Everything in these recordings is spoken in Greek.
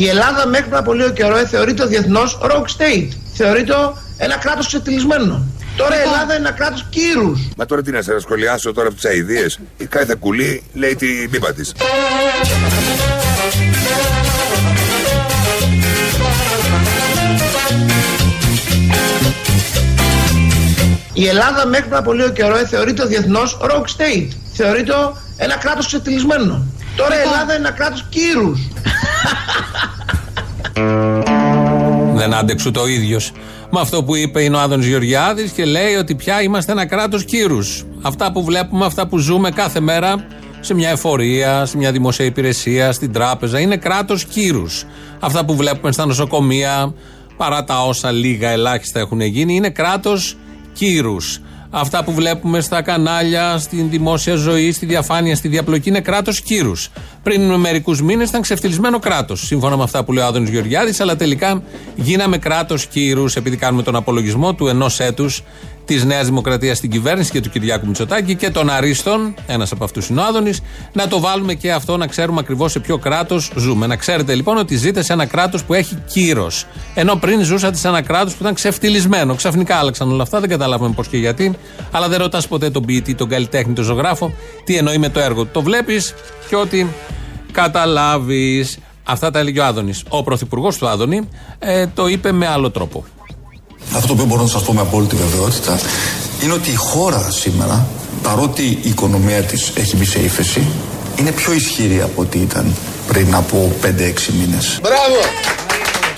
Η Ελλάδα μέχρι πριν από λίγο καιρό θεωρείται διεθνώς rock state. Θεωρείται ένα κράτος ξετυλισμένο. Τώρα η Ελλάδα είναι ένα κράτος κύρους. Μα τώρα τι να σε σχολιάσω τώρα από τις αειδίες. Η κάθε κουλή λέει την πίπα της. Η Ελλάδα μέχρι πριν από λίγο καιρό θεωρείται διεθνώς rock state. Θεωρείται ένα κράτος ξετυλισμένο. Τώρα η Ελλάδα είναι ένα κράτος κύρους. Δεν άντεξε το ίδιος με αυτό που είπε είναι ο Άδων Γεωργιάδης και λέει ότι πια είμαστε ένα κράτος κύρους. Αυτά που βλέπουμε, αυτά που ζούμε κάθε μέρα σε μια εφορία, σε μια δημοσία υπηρεσία, στην τράπεζα, είναι κράτος κύρους. Αυτά που βλέπουμε στα νοσοκομεία, παρά τα όσα λίγα ελάχιστα έχουν γίνει, είναι κράτος κύρους. Αυτά που βλέπουμε στα κανάλια, στην δημόσια ζωή, στη διαφάνεια, στη διαπλοκή είναι κράτος κύρους. Πριν μερικούς μήνες ήταν ξεφτυλισμένο κράτος, σύμφωνα με αυτά που λέει ο Άδωνης Γεωργιάδης, αλλά τελικά γίναμε κράτος κύρους, επειδή κάνουμε τον απολογισμό του ενός έτους της Νέας Δημοκρατίας στην κυβέρνηση και του Κυριάκου Μητσοτάκη και των Αρίστων, ένας από αυτούς είναι ο Άδωνης, να το βάλουμε και αυτό να ξέρουμε ακριβώς σε ποιο κράτος ζούμε. Να ξέρετε λοιπόν ότι ζείτε σε ένα κράτος που έχει κύρος. Ενώ πριν ζούσατε σε ένα κράτος που ήταν ξεφτυλισμένο. Ξαφνικά άλλαξαν όλα αυτά, δεν καταλάβαμε πώς και γιατί. Αλλά δεν ρωτάς ποτέ τον ποιητή, τον καλλιτέχνη, τον ζωγράφο, τι εννοεί με το έργο του. Το βλέπεις και ότι καταλάβεις. Αυτά τα έλεγε ο Άδωνης. Ο πρωθυπουργός του Άδωνη ε, το είπε με άλλο τρόπο. Αυτό που μπορώ να σας πω με απόλυτη βεβαιότητα είναι ότι η χώρα σήμερα, παρότι η οικονομία της έχει μπει σε ύφεση, είναι πιο ισχυρή από ό,τι ήταν πριν από 5-6 μήνες. Μπράβο!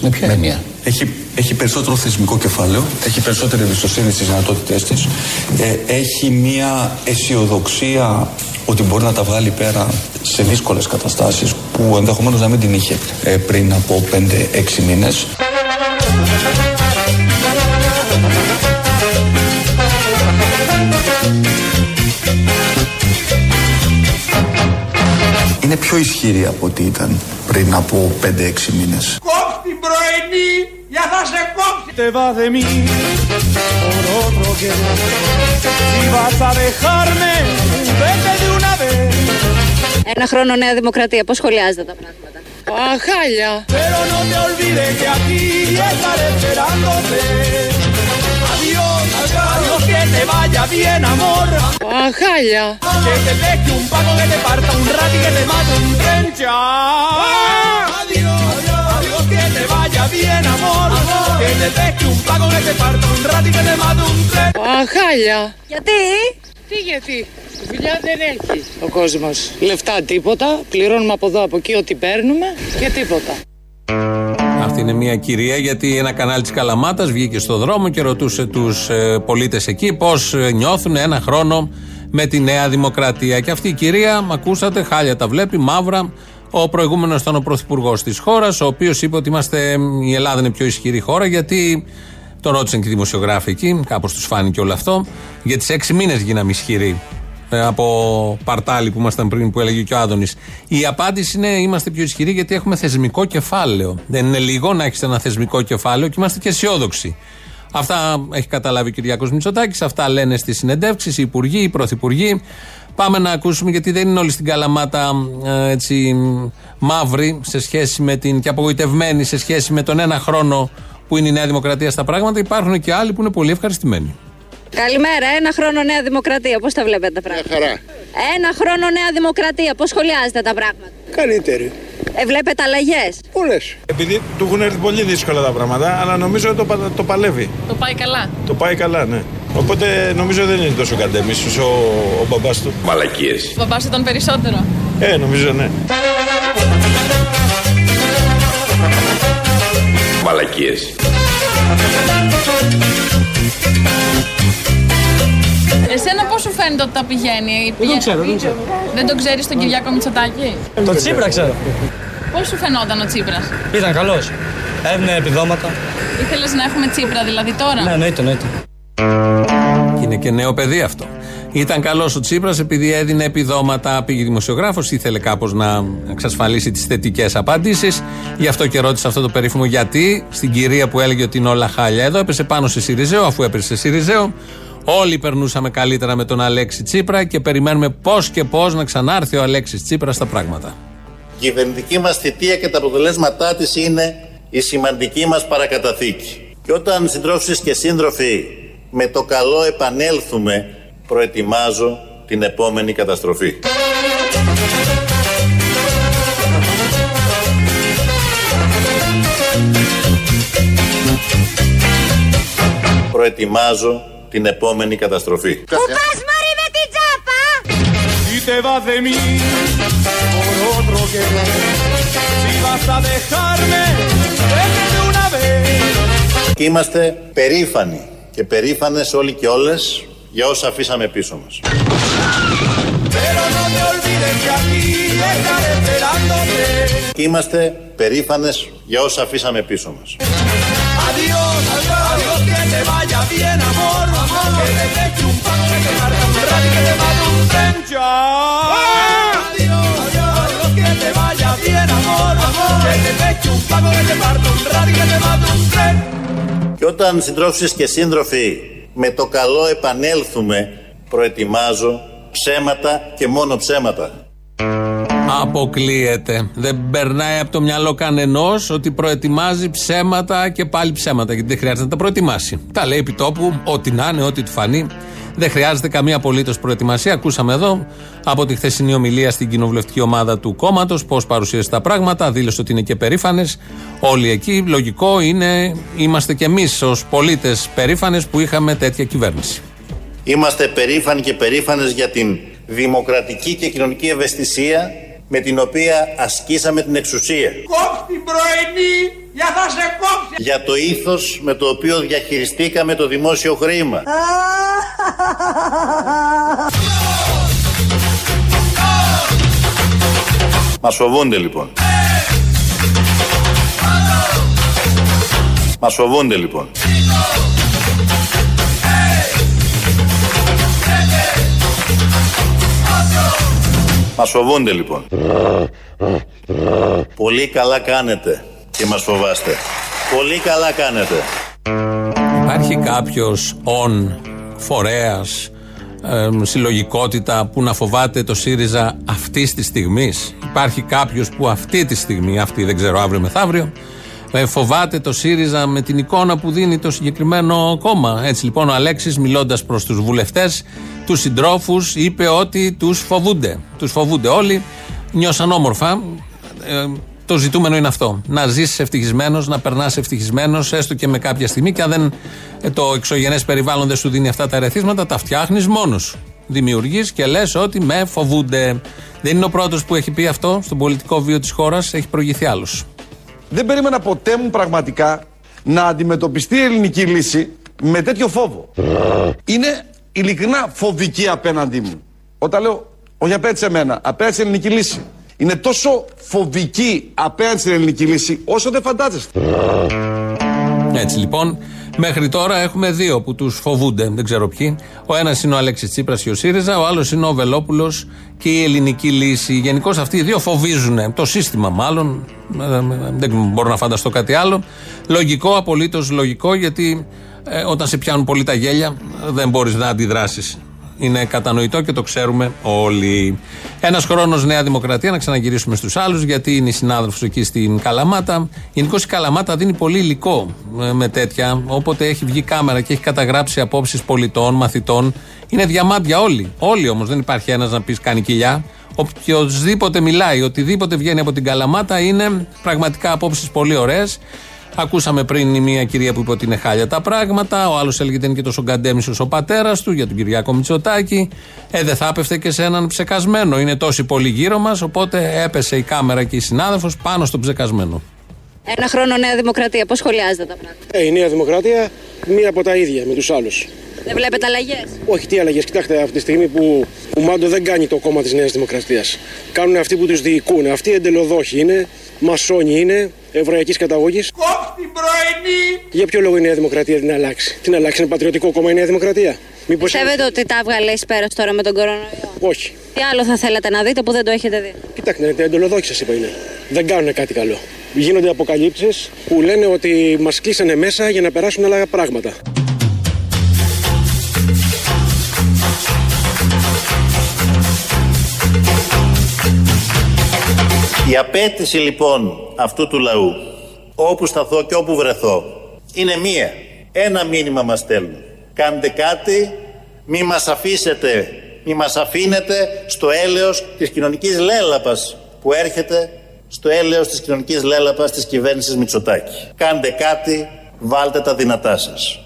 Με ποια έννοια; Έχει, έχει περισσότερο θεσμικό κεφάλαιο, έχει περισσότερη εμπιστοσύνη στις δυνατότητές της, ε, έχει μια αισιοδοξία ότι μπορεί να τα βγάλει πέρα σε δύσκολες καταστάσεις που ενδεχομένως να μην την είχε ε, πριν από 5-6 μήνες. είναι πιο ισχυρή από ό,τι ήταν πριν από 5-6 μήνες. Ένα χρόνο Νέα Δημοκρατία, πώς σχολιάζετε τα πράγματα; Αχάλια! Pero no vaya bien, amor. Ajaya. Que te deje un pago, que te parta un rat y que te mate un tren. Chao. Adiós, adiós, que te vaya bien, amor. Que te deje un pago, que te parta un rat y que te mate un tren. Ajaya. Γιατί? Τι γιατί, δουλειά δεν έχει ο κόσμος. Λεφτά τίποτα, πληρώνουμε από εδώ από εκεί ό,τι παίρνουμε και τίποτα. Αυτή είναι μια κυρία γιατί ένα κανάλι της Καλαμάτας βγήκε στο δρόμο και ρωτούσε τους ε, πολίτες εκεί πώς νιώθουν ένα χρόνο με τη Νέα Δημοκρατία. Και αυτή η κυρία, μ' ακούσατε, χάλια τα βλέπει, μαύρα. Ο προηγούμενος ήταν ο πρωθυπουργός της χώρας, ο οποίος είπε ότι είμαστε, η Ελλάδα είναι πιο ισχυρή χώρα γιατί. Τον ρώτησαν και οι δημοσιογράφοι εκεί, κάπως τους φάνηκε όλο αυτό. Για τις έξι μήνες γίναμε ισχυροί ε, από παρτάλι που ήμασταν πριν, που έλεγε και ο Άδωνης. Η απάντηση είναι: Είμαστε πιο ισχυροί γιατί έχουμε θεσμικό κεφάλαιο. Δεν είναι λίγο να έχεις ένα θεσμικό κεφάλαιο και είμαστε και αισιόδοξοι. Αυτά έχει καταλάβει ο Κυριάκος Μητσοτάκης, αυτά λένε στις συνεντεύξεις οι υπουργοί, οι πρωθυπουργοί. Πάμε να ακούσουμε γιατί δεν είναι όλοι στην Καλαμάτα ε, έτσι μαύροι σε σχέση με την, και απογοητευμένοι σε σχέση με τον ένα χρόνο που είναι η Νέα Δημοκρατία στα πράγματα. Υπάρχουν και άλλοι που είναι πολύ ευχαριστημένοι. Καλημέρα, ένα χρόνο Νέα Δημοκρατία, πώς τα βλέπετε τα πράγματα; χαρά. Ένα χρόνο Νέα Δημοκρατία, πώς σχολιάζετε τα πράγματα; Καλύτερη. Ε, βλέπετε αλλαγές; Πολλές. Επειδή του έχουν έρθει πολύ δύσκολα τα πράγματα, αλλά νομίζω ότι το, πα- το παλεύει. Το πάει καλά. Το πάει καλά, ναι. Οπότε νομίζω δεν είναι τόσο καντέμις όσο ο μπαμπάς του. Μαλακίες. Ο μπαμπάς ήταν περισσότερο. Ε, νομίζω ναι. Μαλακίες. Σου φαίνεται ότι τα πηγαίνει. Δεν το ξέρω, δεν ξέρω. Δεν το ξέρεις τον Κυριάκο Μητσοτάκη; Το Τσίπρα ξέρω. Πώς σου φαινόταν ο Τσίπρας; Ήταν καλός. Έδινε επιδόματα. Ήθελες να έχουμε Τσίπρα δηλαδή τώρα; Ναι, εννοείται, εννοείται. Και είναι και νέο παιδί αυτό. Ήταν καλός ο Τσίπρας επειδή έδινε επιδόματα. Πήγε δημοσιογράφος, ήθελε κάπως να εξασφαλίσει τις θετικές απαντήσεις. Γι' αυτό και ρώτησε αυτό το περίφημο γιατί στην κυρία που έλεγε ότι είναι όλα χάλια. Εδώ έπεσε πάνω σε Σιριζέο, αφού έπεσε σε Σιριζέο. Όλοι περνούσαμε καλύτερα με τον Αλέξη Τσίπρα και περιμένουμε πώς και πώς να ξανάρθει ο Αλέξης Τσίπρας στα πράγματα. κυβερνητική μας θητεία και τα αποτελέσματά της είναι η σημαντική μας παρακαταθήκη. Και όταν συντρόφισσες και σύντροφοι με το καλό επανέλθουμε, προετοιμάζω την επόμενη καταστροφή. Προετοιμάζω την επόμενη καταστροφή. Πού πας μωρή με την τσάπα! Y te vas de mí por otro que Si vas a dejarme, vete de una vez. Και είμαστε περήφανοι και περήφανες όλοι και όλες για όσα αφήσαμε πίσω μας. Pero no te olvides que aquí estaré esperándote. Και είμαστε περήφανες για όσα αφήσαμε πίσω μας. Adiós, adiós, que te vaya bien, amor. Que te deje un pan, que te marque un rato y que te mate un tren. Chao. Adiós, adiós, que te vaya bien, amor. Que te deje un pan, que te marque un rato y que te mate un tren. Και όταν συντρόφισσες και σύντροφοι με το καλό επανέλθουμε, προετοιμάζω ψέματα και μόνο ψέματα. Αποκλείεται. Δεν περνάει από το μυαλό κανενός ότι προετοιμάζει ψέματα και πάλι ψέματα. Γιατί δεν χρειάζεται να τα προετοιμάσει. Τα λέει επί τόπου, ό,τι να είναι, ό,τι του φανεί. Δεν χρειάζεται καμία απολύτως προετοιμασία. Ακούσαμε εδώ από τη χθεσινή ομιλία στην κοινοβουλευτική ομάδα του κόμματος πώς παρουσίασε τα πράγματα. Δήλωσε ότι είναι και περήφανες. Όλοι εκεί. Λογικό είναι, είμαστε κι εμείς ως πολίτες περήφανες που είχαμε τέτοια κυβέρνηση. Είμαστε περήφανοι και περήφανες για την δημοκρατική και κοινωνική ευαισθησία με την οποία ασκήσαμε την εξουσία. Κόψ' την πρωινή, για θα σε κόψει. Για το ήθος με το οποίο διαχειριστήκαμε το δημόσιο χρήμα. Μας φοβούνται λοιπόν. Μας φοβούνται λοιπόν. Μας φοβούνται λοιπόν. Πολύ καλά κάνετε και μας φοβάστε. Πολύ καλά κάνετε. Υπάρχει κάποιος ον φορέας, συλλογικότητα που να φοβάται το ΣΥΡΙΖΑ αυτής της στιγμής; Υπάρχει κάποιος που αυτή τη στιγμή, αυτή δεν ξέρω αύριο μεθαύριο, ε, φοβάται το ΣΥΡΙΖΑ με την εικόνα που δίνει το συγκεκριμένο κόμμα. Έτσι λοιπόν ο Αλέξης, μιλώντας προς τους βουλευτές, τους συντρόφους, είπε ότι τους φοβούνται. Τους φοβούνται όλοι. Νιώσαν όμορφα. Ε, το ζητούμενο είναι αυτό. Να ζήσει ευτυχισμένος, να περνάς ευτυχισμένος, έστω και με κάποια στιγμή. Και αν δεν, ε, το εξωγενές περιβάλλον δεν σου δίνει αυτά τα ερεθίσματα, τα φτιάχνεις μόνος σου. Δημιουργείς και λες ότι με φοβούνται. Δεν είναι ο πρώτος που έχει πει αυτό στον πολιτικό βίο της χώρας, έχει προηγηθεί άλλος. Δεν περίμενα ποτέ μου πραγματικά να αντιμετωπιστεί η ελληνική λύση με τέτοιο φόβο. Είναι ειλικρινά φοβική απέναντί μου. Όταν λέω, όχι απέναντι σε μένα, απέναντι στην ελληνική λύση. Είναι τόσο φοβική απέναντι στην ελληνική λύση όσο δεν φαντάζεστε. Έτσι λοιπόν, μέχρι τώρα έχουμε δύο που τους φοβούνται, δεν ξέρω ποιοι. Ο ένας είναι ο Αλέξης Τσίπρας και ο ΣΥΡΙΖΑ, ο άλλος είναι ο Βελόπουλος και η ελληνική λύση. Γενικώς αυτοί οι δύο φοβίζουν το σύστημα, μάλλον. Ε, ε, Δεν μπορώ να φανταστώ κάτι άλλο. Λογικό, απολύτως λογικό, γιατί ε, όταν σε πιάνουν πολύ τα γέλια, δεν μπορείς να αντιδράσεις. Είναι κατανοητό και το ξέρουμε όλοι. Ένας χρόνος Νέα Δημοκρατία, να ξαναγυρίσουμε στους άλλους, γιατί είναι η συνάδελφος εκεί στην Καλαμάτα. Γενικώ η Καλαμάτα δίνει πολύ υλικό ε, με τέτοια. Όποτε έχει βγει κάμερα και έχει καταγράψει απόψεις πολιτών, μαθητών, είναι διαμάντια όλοι. Όλοι όμως, δεν υπάρχει ένας να πεις κάνει κοιλιά. Οποιοδήποτε μιλάει, οτιδήποτε βγαίνει από την Καλαμάτα είναι πραγματικά απόψεις πολύ ωραίες. Ακούσαμε πριν η μία κυρία που είπε ότι είναι χάλια τα πράγματα. Ο άλλος έλεγε ότι είναι και τόσο γκαντέμισος ο πατέρας του για τον Κυριάκο Μητσοτάκη. Ε, δεν θα έπεφτε και σε έναν ψεκασμένο. Είναι τόσοι πολλοί γύρω μας. Οπότε έπεσε η κάμερα και η συνάδελφος πάνω στον ψεκασμένο. Ένα χρόνο Νέα Δημοκρατία, πώς σχολιάζετε τα πράγματα; Ε, η Νέα Δημοκρατία μία από τα ίδια με τους άλλους. Δεν βλέπετε αλλαγές; Όχι, τι αλλαγές. Κοιτάξτε, αυτή τη στιγμή που ο Μάντο δεν κάνει το κόμμα της Νέας Δημοκρατίας. Κάνουν αυτοί που τους διοικούν. Αυτοί εντελοδόχοι είναι, μασόνοι είναι, εβραϊκής καταγωγής. Κόψ' την πρωινή. Για ποιο λόγο η Νέα Δημοκρατία την αλλάξει; Την αλλάξει είναι πατριωτικό κόμμα η Νέα Δημοκρατία; Μήπως... Πιστεύετε ότι τα έβγαλε ει πέρα τώρα με τον κορονοϊό; Όχι. Τι άλλο θα θέλατε να δείτε που δεν το έχετε δει; Κοιτάξτε, είναι εντελοδόχοι σας είπα είναι. Δεν κάνουν κάτι καλό. Γίνονται αποκαλύψεις που λένε ότι μας κλείσανε μέσα για να περάσουν άλλα πράγματα. Η απέτηση λοιπόν αυτού του λαού, όπου σταθώ και όπου βρεθώ, είναι μία. Ένα μήνυμα μας στέλνουν. Κάντε κάτι, μη μας αφήσετε, μη μας αφήνετε στο έλεος της κοινωνικής λέλαπας που έρχεται στο έλεος της κοινωνικής λέλαπας της κυβέρνησης Μητσοτάκη. Κάντε κάτι, βάλτε τα δυνατά σας.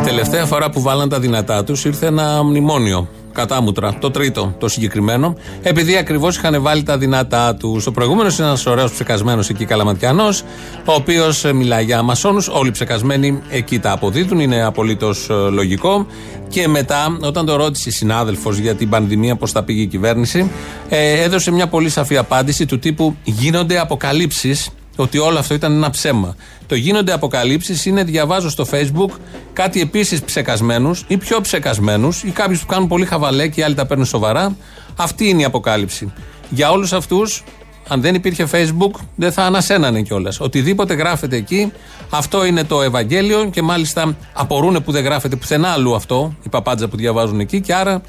Η τελευταία φορά που βάλαν τα δυνατά τους ήρθε ένα μνημόνιο. Κατάμουτρα, το τρίτο, το συγκεκριμένο, επειδή ακριβώς είχαν βάλει τα δυνατά τους. Ο προηγούμενος είναι ένας ωραίος ψεκασμένος εκεί καλαματιανός, ο οποίος μιλάει για μασόνους. Όλοι ψεκασμένοι εκεί τα αποδίδουν, είναι απολύτως λογικό. Και μετά, όταν το ρώτησε η συνάδελφος για την πανδημία, πώς θα πήγε η κυβέρνηση, ε, έδωσε μια πολύ σαφή απάντηση του τύπου Γίνονται αποκαλύψεις ότι όλο αυτό ήταν ένα ψέμα. Το γίνονται αποκαλύψεις είναι διαβάζω στο Facebook κάτι επίσης ψεκασμένους ή πιο ψεκασμένους ή κάποιους που κάνουν πολύ χαβαλέ και οι άλλοι τα παίρνουν σοβαρά. Αυτή είναι η αποκάλυψη. Για όλους αυτούς, αν δεν υπήρχε Facebook, δεν θα ανασένανε κιόλας. Οτιδήποτε γράφεται εκεί, αυτό είναι το Ευαγγέλιο και μάλιστα απορούν που δεν γράφεται πουθενά αλλού αυτό, οι παπάντζα που διαβάζουν εκεί και άρα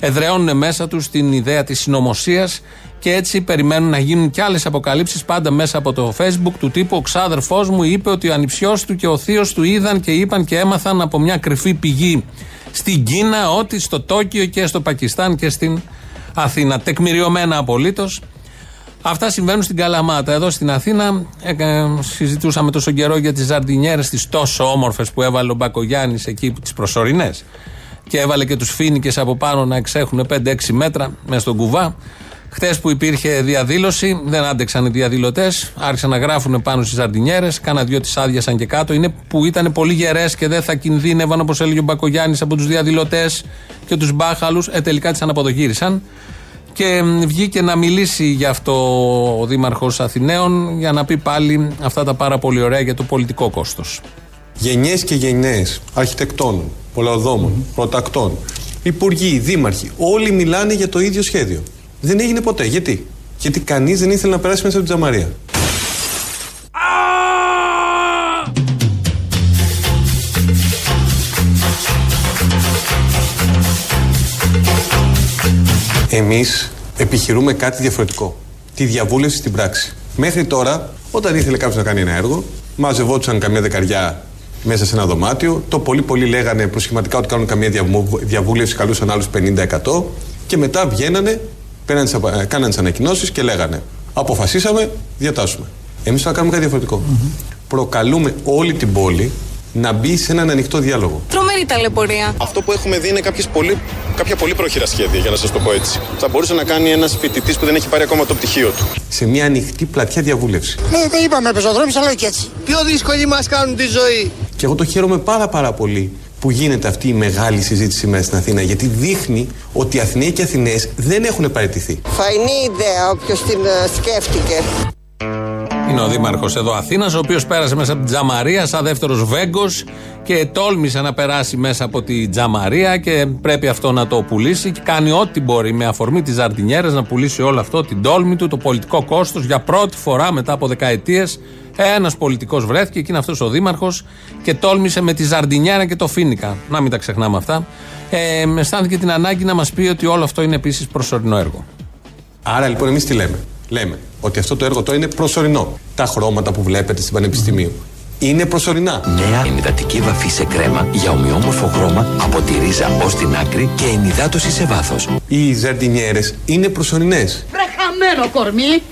εδραιώνουν μέσα τους την ιδέα της συνωμοσίας και έτσι περιμένουν να γίνουν κι άλλες αποκαλύψεις πάντα μέσα από το Facebook του τύπου Ο ξάδερφός μου είπε ότι ο ανιψιός του και ο θείος του είδαν και είπαν και έμαθαν από μια κρυφή πηγή στην Κίνα ότι στο Τόκιο και στο Πακιστάν και στην Αθήνα. Τεκμηριωμένα απολύτως. Αυτά συμβαίνουν στην Καλαμάτα. Εδώ στην Αθήνα ε, ε, συζητούσαμε τόσο καιρό για τις ζαρδινιέρες, τις τόσο όμορφες που έβαλε ο Μπακογιάννης εκεί, τις προσωρινές. Και έβαλε και τους φίνικες από πάνω να εξέχουν 5-6 μέτρα μέσα στον κουβά. Χθε που υπήρχε διαδήλωση, δεν άντεξαν οι διαδηλωτές, άρχισαν να γράφουν πάνω στις ζαρτινιέρε. Κάνα δυο τις άδειασαν και κάτω. Είναι που ήταν πολύ γερές και δεν θα κινδύνευαν, όπως έλεγε ο Μπακογιάννης, από τους διαδηλωτές και τους μπάχαλους. Ε, τελικά τις αναποδογύρισαν. Και βγήκε να μιλήσει γι' αυτό ο Δήμαρχος Αθηναίων για να πει πάλι αυτά τα πάρα πολύ ωραία για το πολιτικό κόστος. Γενιές και γενιέ αρχιτεκτών, πολλαδόμων, mm-hmm. πρωτακτών, υπουργοί, δήμαρχοι, όλοι μιλάνε για το ίδιο σχέδιο. Δεν έγινε ποτέ. Γιατί; Γιατί κανείς δεν ήθελε να περάσει μέσα από την τζαμαρία. Εμείς επιχειρούμε κάτι διαφορετικό. Τη διαβούλευση στην πράξη. Μέχρι τώρα, όταν ήθελε κάποιος να κάνει ένα έργο, μαζευόντουσαν καμιά δεκαριά μέσα σε ένα δωμάτιο. Το πολύ πολύ λέγανε προσχηματικά ότι κάνουν καμία διαβούλευση, καλούσαν άλλους 50% και μετά βγαίνανε πέραν κάνανε τις ανακοινώσεις και λέγανε Αποφασίσαμε, διατάσσουμε. Εμείς θα κάνουμε κάτι διαφορετικό. Mm-hmm. Προκαλούμε όλη την πόλη να μπει σε έναν ανοιχτό διάλογο. Τρομερή ταλαιπωρία. Αυτό που έχουμε δει είναι πολύ, κάποια πολύ πρόχειρα σχέδια, για να σας το πω έτσι. Θα μπορούσε να κάνει ένας φοιτητής που δεν έχει πάρει ακόμα το πτυχίο του. Σε μια ανοιχτή πλατιά διαβούλευση. Ναι, δεν είπαμε πεζοδρόμιο, αλλά και έτσι. Πιο δύσκολη μας κάνουν τη ζωή. Και εγώ το χαίρομαι πάρα πάρα πολύ που γίνεται αυτή η μεγάλη συζήτηση μέσα στην Αθήνα γιατί δείχνει ότι οι Αθηναίοι και οι Αθηναίες δεν έχουν παραιτηθεί. Φαϊνή ιδέα όποιος την ε, σκέφτηκε. Είναι ο Δήμαρχος εδώ Αθήνας, ο οποίος πέρασε μέσα από την Τζαμαρία σαν δεύτερος Βέγκος και τόλμησε να περάσει μέσα από την Τζαμαρία και πρέπει αυτό να το πουλήσει. Και κάνει ό,τι μπορεί με αφορμή τη Ζαρτινιέρες να πουλήσει όλο αυτό, την τόλμη του, το πολιτικό κόστος για πρώτη φορά μετά από δεκαετίες ένας πολιτικός βρέθηκε, εκεί είναι αυτός ο Δήμαρχος και τόλμησε με τη Ζαρντινιέρα και το Φίνικα. Να μην τα ξεχνάμε αυτά. Ε, αισθάνθηκε την ανάγκη να μας πει ότι όλο αυτό είναι επίσης προσωρινό έργο. Άρα λοιπόν εμείς τι λέμε; Λέμε ότι αυτό το έργο το είναι προσωρινό. Τα χρώματα που βλέπετε στην Πανεπιστημίου είναι προσωρινά. Νέα ενυδατική βαφή σε κρέμα για ομοιόμορφο χρώμα από τη ρίζα ως την άκρη και ενυδάτωση σε βάθος. Οι ζαρτινιέρες είναι προσωρινές. Βρεχαμένο κορμί!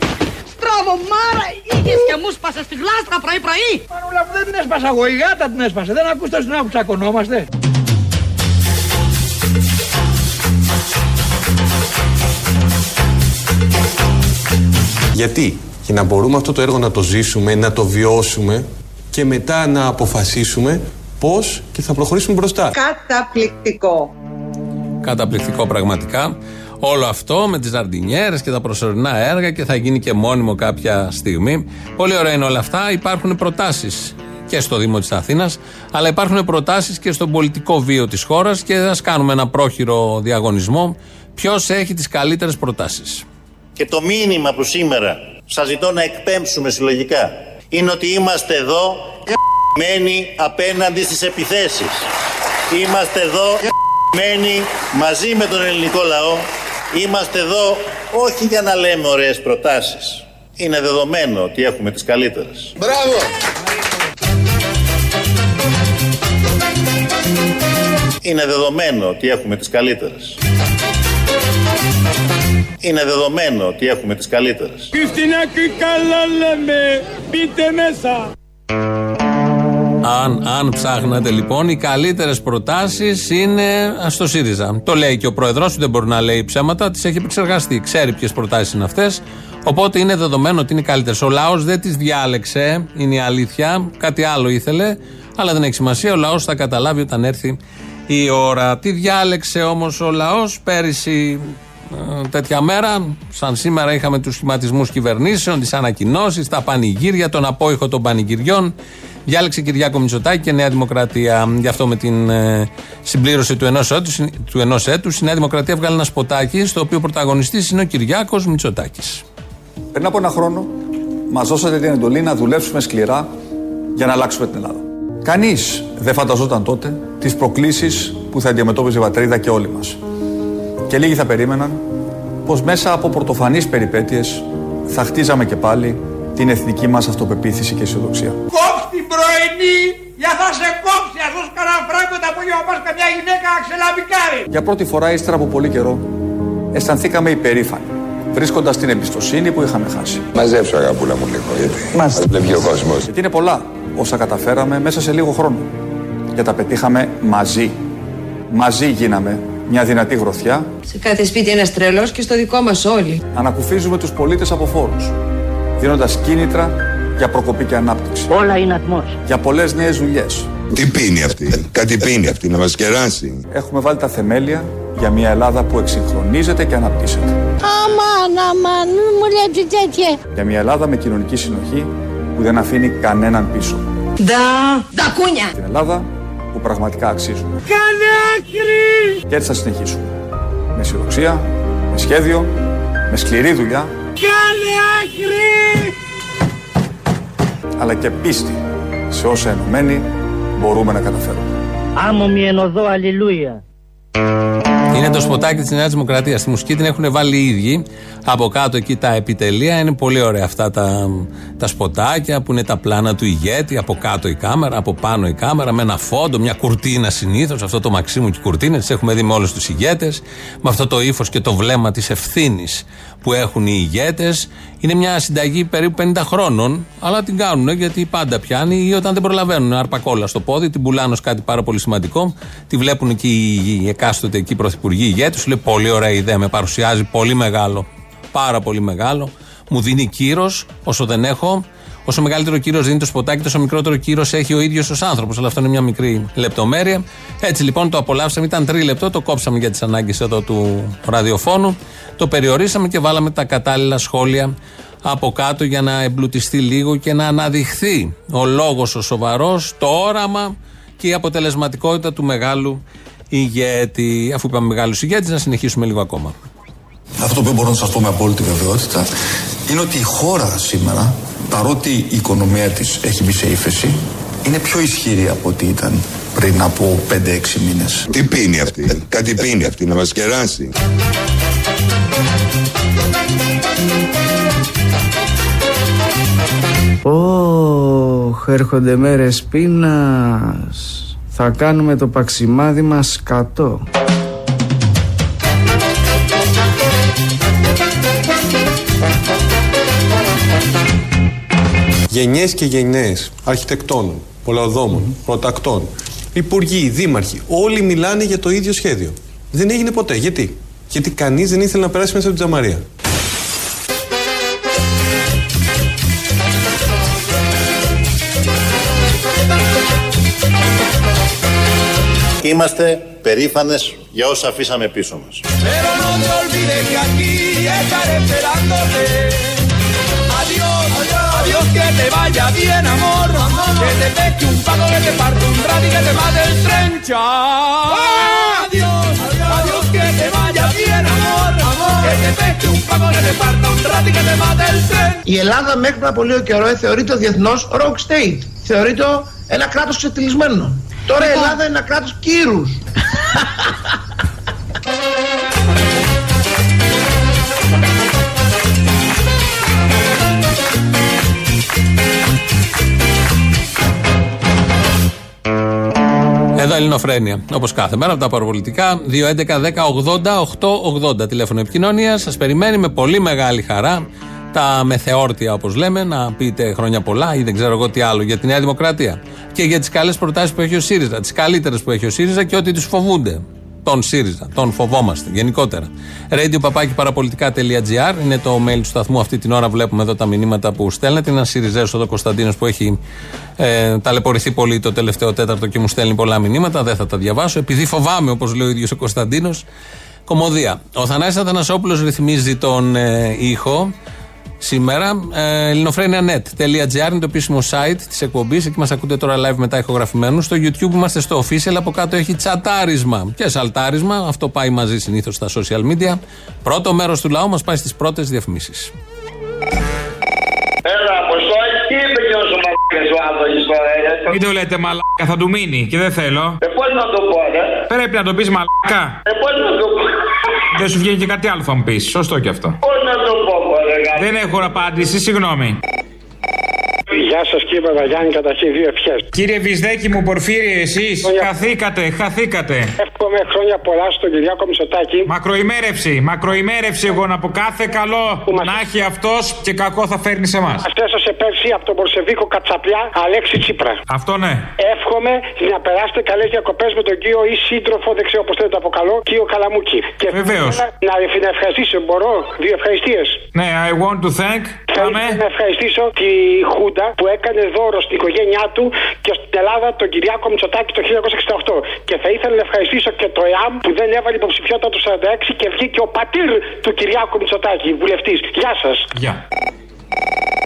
Μπράβο, Μάρα! Είχε και μου σπάσε στη γλάστρα πρωί-πρωί! Μανούλα, δεν την έσπασα εγώ, η γάτα την έσπασε. Δεν ακούστε στην που τσακωνόμαστε. Γιατί; Για να μπορούμε αυτό το έργο να το ζήσουμε, να το βιώσουμε και μετά να αποφασίσουμε πώς και θα προχωρήσουμε μπροστά. Καταπληκτικό. Καταπληκτικό πραγματικά. Όλο αυτό με τις ζαρντινιέρες και τα προσωρινά έργα και θα γίνει και μόνιμο κάποια στιγμή. Πολύ ωραία είναι όλα αυτά. Υπάρχουν προτάσεις και στο Δήμο της Αθήνας, αλλά υπάρχουν προτάσεις και στον πολιτικό βίο της χώρας και ας κάνουμε ένα πρόχειρο διαγωνισμό. Ποιος έχει τις καλύτερες προτάσεις. Και το μήνυμα που σήμερα σας ζητώ να εκπέμψουμε συλλογικά είναι ότι είμαστε εδώ μένει απέναντι στις επιθέσεις. Είμαστε εδώ μένει μαζί με τον ελληνικό λαό Είμαστε εδώ όχι για να λέμε ωραίες προτάσεις. Είναι δεδομένο ότι έχουμε τις καλύτερες. Μπράβο! Είναι δεδομένο ότι έχουμε τις καλύτερες. Είναι δεδομένο ότι έχουμε τις καλύτερες. Χριστινάκη καλά λέμε, μπείτε μέσα. Αν, αν ψάχνατε λοιπόν, οι καλύτερες προτάσεις είναι στο ΣΥΡΙΖΑ. Το λέει και ο πρόεδρό του, δεν μπορεί να λέει ψέματα, τις έχει επεξεργαστεί. Ξέρει ποιες προτάσεις είναι αυτές. Οπότε είναι δεδομένο ότι είναι καλύτερες. Ο λαός δεν τις διάλεξε, είναι η αλήθεια. Κάτι άλλο ήθελε, αλλά δεν έχει σημασία. Ο λαός θα καταλάβει όταν έρθει η ώρα. Τι διάλεξε όμως ο λαός πέρυσι ε, τέτοια μέρα, σαν σήμερα είχαμε τους σχηματισμούς κυβερνήσεων, τις ανακοινώσεις, τα πανηγύρια, τον απόϊχο των πανηγυριών. Διάλεξε Κυριάκο Μητσοτάκη και Νέα Δημοκρατία. Γι' αυτό με την ε, συμπλήρωση του ενός έτους, του ενός έτους, η Νέα Δημοκρατία βγάλει ένα σποτάκι στο οποίο πρωταγωνιστής είναι ο Κυριάκος Μητσοτάκης. Πριν από ένα χρόνο, μας δώσατε την εντολή να δουλέψουμε σκληρά για να αλλάξουμε την Ελλάδα. Κανείς δεν φανταζόταν τότε τις προκλήσεις που θα αντιμετώπιζε η πατρίδα και όλοι μας. Και λίγοι θα περίμεναν πως μέσα από πρωτοφανεί περιπέτειες θα χτίζαμε και πάλι την εθνική μας αυτοπεποίθηση και αισιοδοξία. Κόψ την πρωινή, για θα σε κόψει, ας δώσεις κανένα φράγκο τα απόγευμα πας καμιά γυναίκα να ξελαμπικάρει. Για πρώτη φορά, ύστερα από πολύ καιρό, αισθανθήκαμε υπερήφανοι, βρίσκοντας την εμπιστοσύνη που είχαμε χάσει. Μαζέψω αγαπούλα μου λίγο, γιατί μας βλέπει ο κόσμος. Γιατί είναι πολλά όσα καταφέραμε μέσα σε λίγο χρόνο. Και τα πετύχαμε μαζί. Μαζί γίναμε μια δυνατή γροθιά. Σε κάθε σπίτι ένας τρελός και στο δικό μας όλοι. Ανακουφίζουμε τους πολίτες από φόρους, δίνοντας κίνητρα για προκοπή και ανάπτυξη. Όλα είναι ατμός. Για πολλές νέες δουλειές. Τι πίνει αυτή, κάτι πίνει αυτή, να μας κεράσει. Έχουμε βάλει τα θεμέλια για μια Ελλάδα που εξυγχρονίζεται και αναπτύσσεται. Αμάν, αμάν, μην μου λέτε τέτοια. Για μια Ελλάδα με κοινωνική συνοχή που δεν αφήνει κανέναν πίσω. Ντα, τα κούνια. Την Ελλάδα που πραγματικά αξίζουμε. Κάνε άκρη. Και έτσι θα συνεχίσουμε. Με αισιοδοξία, με σχέδιο, με σκληρή δουλειά, Κάνε άκρη. αλλά και πίστη σε όσα ενωμένοι μπορούμε να καταφέρουμε. Άμμο μη ενωδώ, αλληλούια. Είναι το σποτάκι της Νέας Δημοκρατίας. Στη μουσική την έχουν βάλει οι ίδιοι. Από κάτω εκεί τα επιτελεία. Είναι πολύ ωραία αυτά τα, τα σποτάκια που είναι τα πλάνα του ηγέτη. Από κάτω η κάμερα, από πάνω η κάμερα. Με ένα φόντο, μια κουρτίνα συνήθως. Αυτό το Μαξίμου και κουρτίνε. Τις έχουμε δει με όλους τους ηγέτες. Με αυτό το ύφος και το βλέμμα της ευθύνης που έχουν οι ηγέτες. Είναι μια συνταγή περίπου 50 χρόνων. Αλλά την κάνουν γιατί πάντα πιάνει ή όταν δεν προλαβαίνουν. Αρπακόλα στο πόδι, την πουλάνε ως κάτι πάρα πολύ σημαντικό. Τη βλέπουν και οι εκάστοτε εκεί πρωθυπουργοί ηγέτες. Σου λέει πολύ ωραία ιδέα. Με παρουσιάζει πολύ μεγάλο. Πάρα πολύ μεγάλο. Μου δίνει κύρος όσο δεν έχω. Όσο μεγαλύτερο κύριο δίνει το σποτάκι, τόσο μικρότερο κύρος έχει ο ίδιος ως άνθρωπος. Αλλά αυτό είναι μια μικρή λεπτομέρεια. Έτσι λοιπόν το απολαύσαμε. Ήταν τρίλεπτο, το κόψαμε για τις ανάγκες εδώ του ραδιοφώνου. Το περιορίσαμε και βάλαμε τα κατάλληλα σχόλια από κάτω για να εμπλουτιστεί λίγο και να αναδειχθεί ο λόγος ο σοβαρός, το όραμα και η αποτελεσματικότητα του μεγάλου ηγέτη. Αφού είπαμε μεγάλους ηγέτη, να συνεχίσουμε λίγο ακόμα. Αυτό το οποίο μπορώ να σας πω με απόλυτη βεβαιότητα είναι ότι η χώρα σήμερα, παρότι η οικονομία της έχει μπει σε ύφεση, είναι πιο ισχυρή από ό,τι ήταν πριν από 5-6 μήνες. Τι πίνει αυτή, κάτι πίνει αυτή, να μας κεράσει. Ωχ, έρχονται μέρες πείνας. Θα κάνουμε το παξιμάδι μας σκατό. Γενιές και γενιές αρχιτεκτών, πολεοδόμων, πρωτακτών, υπουργοί, δήμαρχοι, όλοι μιλάνε για το ίδιο σχέδιο. Δεν έγινε ποτέ. Γιατί; Γιατί κανείς δεν ήθελε να περάσει μέσα από την τζαμαρία. Είμαστε περήφανες για όσα αφήσαμε πίσω μας. Que te vaya bien, amor. Que te peche un pago, que te parte un radio y que te mate el tren. Chao. Adiós, adiós, que te vaya bien, amor. Que te peche un pago, que te parta un radio y que te mate el tren. Η Ελλάδα μέχρι πριν από λίγο καιρό θεωρείται διεθνώ rock state. Θεωρείται ένα κράτο ξετυλισμένο. Τώρα η Ελλάδα είναι ένα κράτο κύρου. Εδώ Ελληνοφρένια. Όπως κάθε μέρα από τα παραπολιτικά. 2.11.10.80.880 τηλέφωνο επικοινωνίας. Σας περιμένει με πολύ μεγάλη χαρά τα μεθεόρτια, όπως λέμε, να πείτε χρόνια πολλά ή δεν ξέρω εγώ τι άλλο για τη Νέα Δημοκρατία. Και για τις καλές προτάσεις που έχει ο ΣΥΡΙΖΑ. Τις καλύτερες που έχει ο ΣΥΡΙΖΑ και ότι τους φοβούνται. Τον ΣΥΡΙΖΑ. Τον φοβόμαστε γενικότερα. Radio παπάκι παραπολιτικά.gr είναι το mail του σταθμού. Αυτή την ώρα βλέπουμε εδώ τα μηνύματα που στέλνετε. Είναι ένας ΣΥΡΙΖΑ εδώ Κωνσταντίνος που έχει ε, ταλαιπωρηθεί πολύ το τελευταίο τέταρτο και μου στέλνει πολλά μηνύματα. Δεν θα τα διαβάσω. Επειδή φοβάμαι, όπως λέει ο ίδιος ο Κωνσταντίνος, κομμωδία. Ο Θανάσης Αθανασόπουλος ρυθμίζει τον ε, ήχο σήμερα. Ε, ελληνοφρένια.net.gr είναι το επίσημο site της εκπομπής. Εκεί μας ακούτε τώρα live μετά ηχογραφημένους. Στο YouTube είμαστε στο official. Από κάτω έχει τσατάρισμα και σαλτάρισμα. Αυτό πάει μαζί συνήθως στα social media. Πρώτο μέρος του λαού μας πάει στις πρώτες διαφημίσεις. Έλα, Αποστόλη, τι είπε και όσο μαλάκες ο Άδωνης τώρα, ε; Μην το λέτε μαλάκα, θα του μείνει και δεν θέλω. Ε, πώς να το πω, ρε. Πρέπει να το πεις μαλάκα. Ε, πώς να το πω; Δεν σου βγαίνει και κάτι άλλο θα μου πεις. Σωστό κι αυτό. Πώς να το πω, ρε, γάμο. Δεν έχω απάντηση, συγγνώμη. Γεια σας κύριε Παπαγιάννη, καταρχήν δύο ευχές. Κύριε Βυσδέκη μου, Πορφύριε, εσείς χαθήκατε, χαθήκατε. Εύχομαι χρόνια πολλά στον Κυριάκο Μητσοτάκη. Μακροημέρευση, μακροημέρευση εγώ να πω κάθε καλό να έχει αυτός και κακό θα φέρνει σε εμά. Μας έσωσε πέρσι από τον Μπορσεβίκο Κατσαπλιά Αλέξη Τσίπρα. Αυτό ναι. Εύχομαι να περάσετε καλές διακοπές με τον κύριο ή σύντροφο, δεν ξέρω πώς θέλετε το αποκαλώ, κύριο Καλαμούκη. Και Βεβαίως. θέλω Να, να ευχαριστήσω, μπορώ, δύο ευχαριστίες. Ναι, I want to thank. Θέλω να ευχαριστήσω τη Χούντα που έκανε δώρο στην οικογένειά του και στην Ελλάδα τον Κυριάκο Μητσοτάκη το 1968. Και θα ήθελα να ευχαριστήσω και το ΕΑΜ που δεν έβαλε υποψηφιότητα του 46 και βγήκε ο πατήρ του Κυριάκου Μητσοτάκη, βουλευτής. Γεια σας. Γεια.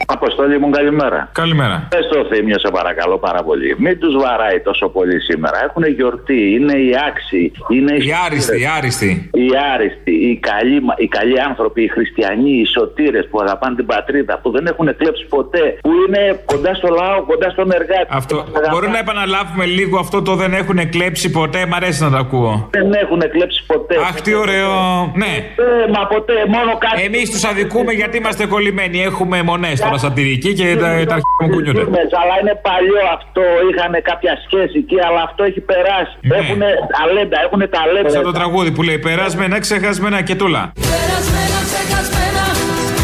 Αποστόλη μου, καλημέρα. Καλημέρα. Πες το θύμιο, σε παρακαλώ πάρα πολύ. Μην τους βαράει τόσο πολύ σήμερα. Έχουν γιορτή, είναι οι άξιοι. Είναι Οι άριστοι, οι άριστοι. Οι άριστοι, οι καλοί, μα- οι καλοί άνθρωποι, οι χριστιανοί, οι σωτήρες που αγαπάνε την πατρίδα, που δεν έχουν κλέψει ποτέ, που είναι κοντά στο λαό, κοντά στον εργάτη. Αυτό. Αγαπάνε. Μπορεί να επαναλάβουμε λίγο αυτό το δεν έχουν κλέψει ποτέ, μ' αρέσει να το ακούω. Δεν έχουν κλέψει ποτέ. Αχ, τι ωραίο. Ναι. Ε, μα ποτέ, μόνο κάτι. Εμείς τους αδικούμε γιατί είμαστε κολλημένοι. Έχουμε μονές τώρα σατυρική και τα, τα αρχικά μου κουνιούνται. Είπες, αλλά είναι παλιό αυτό. Είχαν κάποια σχέση εκεί, αλλά αυτό έχει περάσει. Ναι. Έχουν ταλέντα, έχουν ταλέντα. Σαν το τραγούδι που λέει Περάσμενα, ξεχασμένα και τούλα. Περασμένα, ξεχασμένα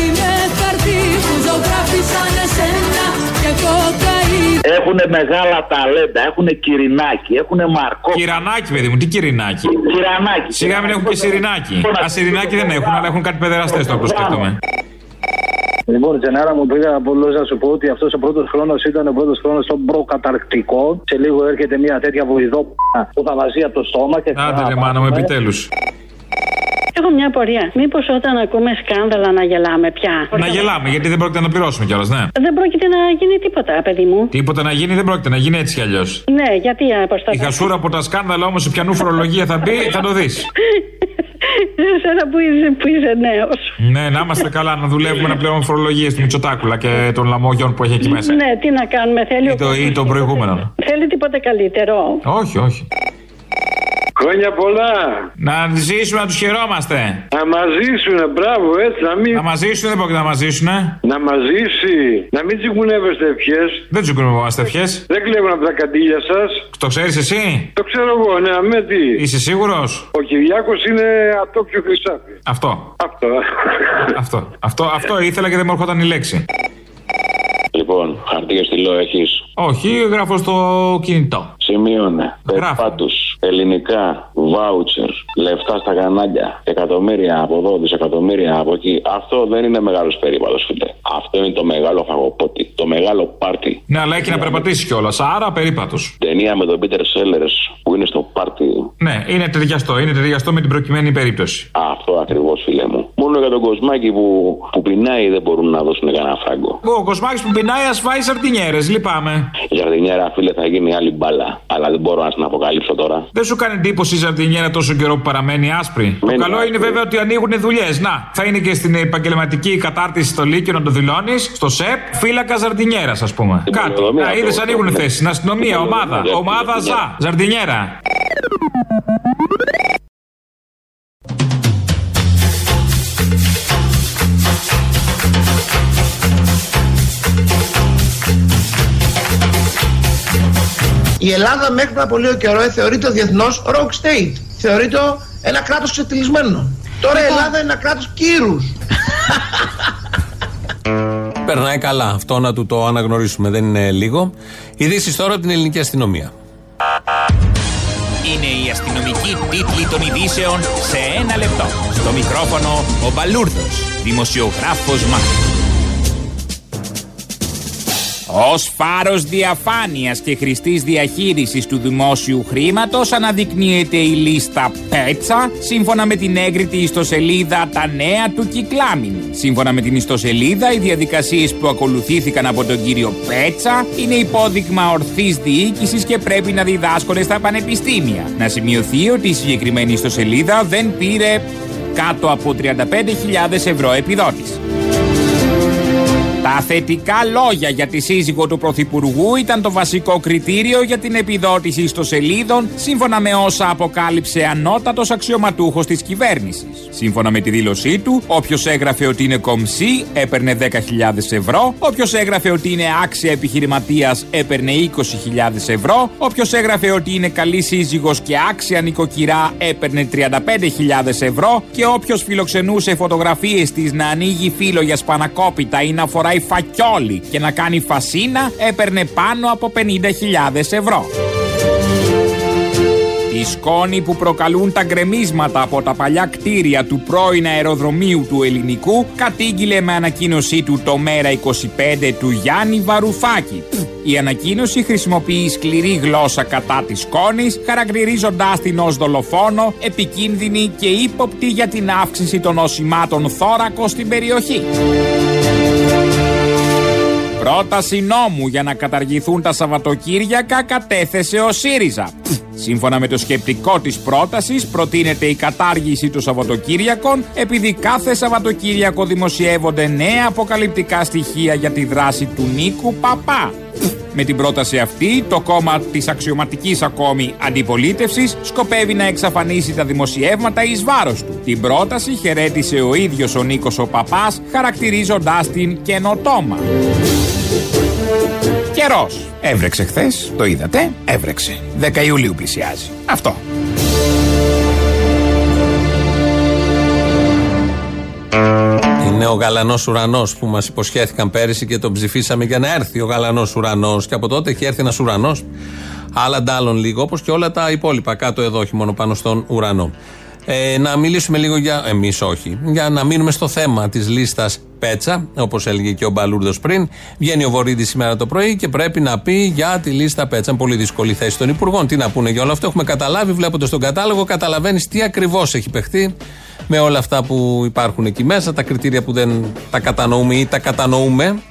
Είναι χαρτί που ζωγράφισαν εσένα Και κοκαίνη Έχουν μεγάλα ταλέντα, έχουν κυρινάκι, έχουν μαρκό. Κυρανάκι, παιδί μου, τι κυρινάκι; Κυρανάκι. Σιγά μην έχουν και σιρινάκι. Α, σιρινάκι δεν έχουν, αλλά έχουν κάτι παιδεραστές τώρα που σκέφτομαι. Λοιπόν, Τζενάρα μου πήγα από να σου πω ότι αυτός ο πρώτος χρόνος ήταν ο πρώτος χρόνος στον προκαταρκτικό. Σε λίγο έρχεται μια τέτοια βοηδό που θα βαζεί από το στόμα και Άντε ρε μάνα μου, επιτέλους. Έχω μια απορία. Μήπως όταν ακούμε σκάνδαλα να γελάμε πια; Να γελάμε, γιατί δεν πρόκειται να πληρώσουμε κιόλας, ναι. Δεν πρόκειται να γίνει τίποτα, παιδί μου. Τίποτα να γίνει δεν πρόκειται να γίνει έτσι κι αλλιώς. Ναι, γιατί αποστολή. Η χασούρα από τα σκάνδαλα όμως σε πιανού φορολογία θα μπει, θα το δεις. Εσένα που είσαι, που είσαι νέος. ναι, να είμαστε καλά, να δουλεύουμε να πληρώνουμε φορολογίες του Μητσοτάκουλα και των λαμόγιων που έχει εκεί μέσα. Ναι, τι να κάνουμε, θέλει. Ή, ο το, ή των προηγούμενων. Θέλει τίποτε καλύτερο. Όχι, όχι. Χρόνια πολλά. Να ζήσουμε, να τους χαιρόμαστε. Να μαζίσουνε, μπράβο, έτσι, να μην. Να μαζίσουν, δεν πρόκειται να μαζίσουν. Να μαζίσει. Να μην τσιγκουνεύεστε ευχές. Δεν τσιγκουνευόμαστε ευχές. Δεν κλέβουν από τα καντήλια σας. Το ξέρεις εσύ; Το ξέρω εγώ, ναι, αμέ τι. Είσαι σίγουρος; Ο Κυριάκος είναι ατόφιο χρυσάφι. Αυτό. Αυτό. αυτό. Αυτό, αυτό ήθελα και δεν μου έρχονταν η λέξη. Λοιπόν, χαρτί και στυλό έχεις; Όχι, γράφω στο κινητό. Σημείωνε. Περπάτου, ελληνικά, βάουτσερ, λεφτά στα κανάλια, εκατομμύρια από εδώ, δισεκατομμύρια από εκεί. Αυτό δεν είναι μεγάλος περίπατος, φίλε. Αυτό είναι το μεγάλο φαγοπότη. Το μεγάλο πάρτι. Ναι, αλλά έχει να περπατήσει κιόλας. Άρα περίπατος. Ταινία με τον Πίτερ Σέλερ που είναι στο πάρτι. Ναι, είναι ταιριαστό. Είναι ταιριαστό με την προκειμένη περίπτωση. Αυτό ακριβώς, φίλε μου. Μόνο για τον κοσμάκι που, που πεινάει δεν μπορούν να δώσουν κανένα φράγκο. Ο κοσμάκι που πεινάει ας φάει σαρτινιέρες, λυπάμαι. Η Ζαρδινιέρα, φίλε, θα γίνει άλλη μπάλα. Αλλά δεν μπορώ να την αποκαλύψω τώρα. Δεν σου κάνει εντύπωση η ζαρτινιέρα τόσο καιρό που παραμένει άσπρη; Το καλό είναι βέβαια ότι ανοίγουν δουλειές. Να, θα είναι και στην επαγγελματική κατάρτιση στο Λύκειο να το δηλώνεις, στο ΣΕΠ, φύλακα ζαρτινιέρας, ας πούμε. Κάτι. αστυνομία Να αυτό, είδες αυτό. ανοίγουν θέσεις. Στην αστυνομία, Ναι, ομάδα. ναι, ναι, Ομάδα ναι. ΖΑ. Ζαρτινιέρα. Η Ελλάδα μέχρι πριν από λίγο καιρό ε, θεωρείται διεθνώ rock state. Θεωρείται ένα κράτος ξετυλισμένο. Τώρα η Ελλάδα είναι ένα κράτος κύρους. Περνάει καλά. Αυτό να του το αναγνωρίσουμε. Δεν είναι λίγο. Ειδήσεις τώρα από την ελληνική αστυνομία. Είναι η αστυνομική τίτλη των ειδήσεων σε ένα λεπτό. Στο μικρόφωνο ο Μπαλούρδος, δημοσιογράφος Μάρκος. Ω φάρος διαφάνειας και χρηστής διαχείρισης του δημόσιου χρήματος αναδεικνύεται η λίστα Πέτσα σύμφωνα με την έγκριτη ιστοσελίδα Τα Νέα του Κυκλάμιν. Σύμφωνα με την ιστοσελίδα, οι διαδικασίες που ακολουθήθηκαν από τον κύριο Πέτσα είναι υπόδειγμα ορθής διοίκησης και πρέπει να διδάσκονται στα πανεπιστήμια. Να σημειωθεί ότι η συγκεκριμένη ιστοσελίδα δεν πήρε κάτω από 35.000 ευρώ επιδότηση. Τα θετικά λόγια για τη σύζυγο του Πρωθυπουργού ήταν το βασικό κριτήριο για την επιδότηση ιστοσελίδων, σύμφωνα με όσα αποκάλυψε ανώτατος αξιωματούχος της κυβέρνησης. Σύμφωνα με τη δήλωσή του, όποιος έγραφε ότι είναι κομψή έπαιρνε 10.000 ευρώ, όποιος έγραφε ότι είναι άξια επιχειρηματίας έπαιρνε 20.000 ευρώ, όποιος έγραφε ότι είναι καλή σύζυγος και άξια νοικοκυρά έπαιρνε 35.000 ευρώ. Και όποιος φιλοξενούσε φωτογραφίες της να ανοίγει φύλλο για σπανακόπιτα ή να φοράει φακιόλι και να κάνει φασίνα έπαιρνε πάνω από 50.000 ευρώ. Οι σκόνοι που προκαλούν τα γκρεμίσματα από τα παλιά κτίρια του πρώην αεροδρομίου του ελληνικού κατήγγειλε με ανακοίνωσή του το μέρα 25 του Γιάννη Βαρουφάκη. Η ανακοίνωση χρησιμοποιεί σκληρή γλώσσα κατά της σκόνης, χαρακτηρίζοντάς την ως δολοφόνο, επικίνδυνη και ύποπτη για την αύξηση των νοσημάτων θώρακος στην περιοχή. Πρόταση νόμου για να καταργηθούν τα Σαββατοκύριακα κατέθεσε ο ΣΥΡΙΖΑ. Σύμφωνα με το σκεπτικό της πρότασης προτείνεται η κατάργηση των Σαββατοκύριακων επειδή κάθε Σαββατοκύριακο δημοσιεύονται νέα αποκαλυπτικά στοιχεία για τη δράση του Νίκου Παπά. Με την πρόταση αυτή, το κόμμα της αξιωματικής ακόμη αντιπολίτευσης σκοπεύει να εξαφανίσει τα δημοσιεύματα εις βάρος του. Την πρόταση χαιρέτησε ο ίδιος ο Νίκος ο Παπάς, χαρακτηρίζοντάς την καινοτόμα. Καιρός. Έβρεξε χθες, το είδατε. Έβρεξε. 10 Ιουλίου πλησιάζει. Αυτό. Είναι ο γαλανός ουρανός που μας υποσχέθηκαν πέρυσι και τον ψηφίσαμε για να έρθει ο γαλανός ουρανός. Και από τότε έχει έρθει ένας ουρανός, άλλα ντάλλον λίγο, όπως και όλα τα υπόλοιπα κάτω εδώ, όχι μόνο πάνω στον ουρανό. Ε, να μιλήσουμε λίγο για. Εμείς όχι. Για να μείνουμε στο θέμα της λίστας Πέτσα, όπως έλεγε και ο Μπαλούρδος πριν. Βγαίνει ο Βορύδης σήμερα το πρωί και πρέπει να πει για τη λίστα Πέτσα. Είναι πολύ δύσκολη θέση των Υπουργών. Τι να πούνε για όλο αυτό. Έχουμε καταλάβει, βλέποντας τον κατάλογο, καταλαβαίνεις τι ακριβώς έχει παιχτεί με όλα αυτά που υπάρχουν εκεί μέσα, τα κριτήρια που δεν τα κατανοούμε ή τα κατανοούμε.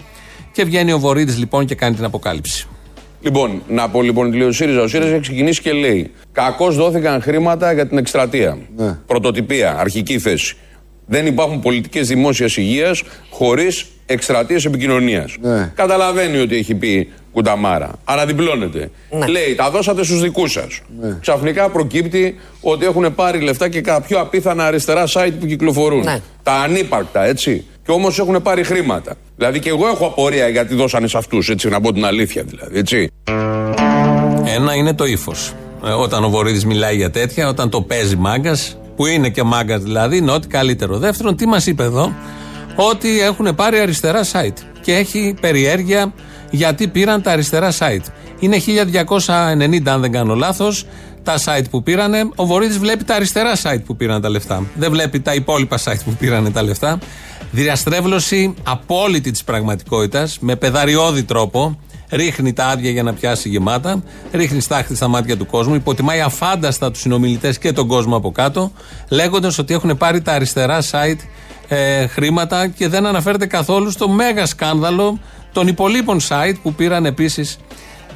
Και βγαίνει ο Βορύδης λοιπόν και κάνει την αποκάλυψη. Λοιπόν, να πω λοιπόν τη λέει ο ΣΥΡΙΖΑ. Ο ΣΥΡΙΖΑ έχει ξεκινήσει και λέει: Κακώς δόθηκαν χρήματα για την εκστρατεία. Πρωτοτυπία, αρχική θέση. Δεν υπάρχουν πολιτικές δημόσιας υγείας χωρίς εκστρατείες επικοινωνίας. Καταλαβαίνει ότι έχει πει κουταμάρα. Αναδιπλώνεται. Λέει: Τα δώσατε στους δικούς σας. Ξαφνικά προκύπτει ότι έχουν πάρει λεφτά και κάποια απίθανα αριστερά site που κυκλοφορούν. Τα ανύπαρκτα, έτσι. Και όμως έχουν πάρει χρήματα. Δηλαδή και εγώ έχω απορία γιατί δώσανε σε αυτούς, έτσι, να πω την αλήθεια δηλαδή, έτσι. Ένα είναι το ύφος. όταν ο Βορύδης μιλάει για τέτοια, όταν το παίζει μάγκας, που είναι και μάγκας δηλαδή, είναι ό,τι καλύτερο. Δεύτερον, τι μας είπε εδώ, ότι έχουν πάρει αριστερά site. Και έχει περιέργεια γιατί πήραν τα αριστερά site. Είναι 1290, αν δεν κάνω λάθος, τα site που πήρανε. Ο Βορύδης βλέπει τα αριστερά site που πήραν τα λεφτά. Δεν βλέπει τα υπόλοιπα site που πήραν τα λεφτά. Διαστρέβλωση απόλυτη της πραγματικότητας, με πεδαριώδη τρόπο. Ρίχνει τα άδεια για να πιάσει γεμάτα. Ρίχνει στάχτη στα μάτια του κόσμου. Υποτιμάει αφάνταστα τους συνομιλητές και τον κόσμο από κάτω. Λέγοντας ότι έχουν πάρει τα αριστερά site ε, χρήματα και δεν αναφέρεται καθόλου στο μέγα σκάνδαλο των υπολείπων site που πήραν επίσης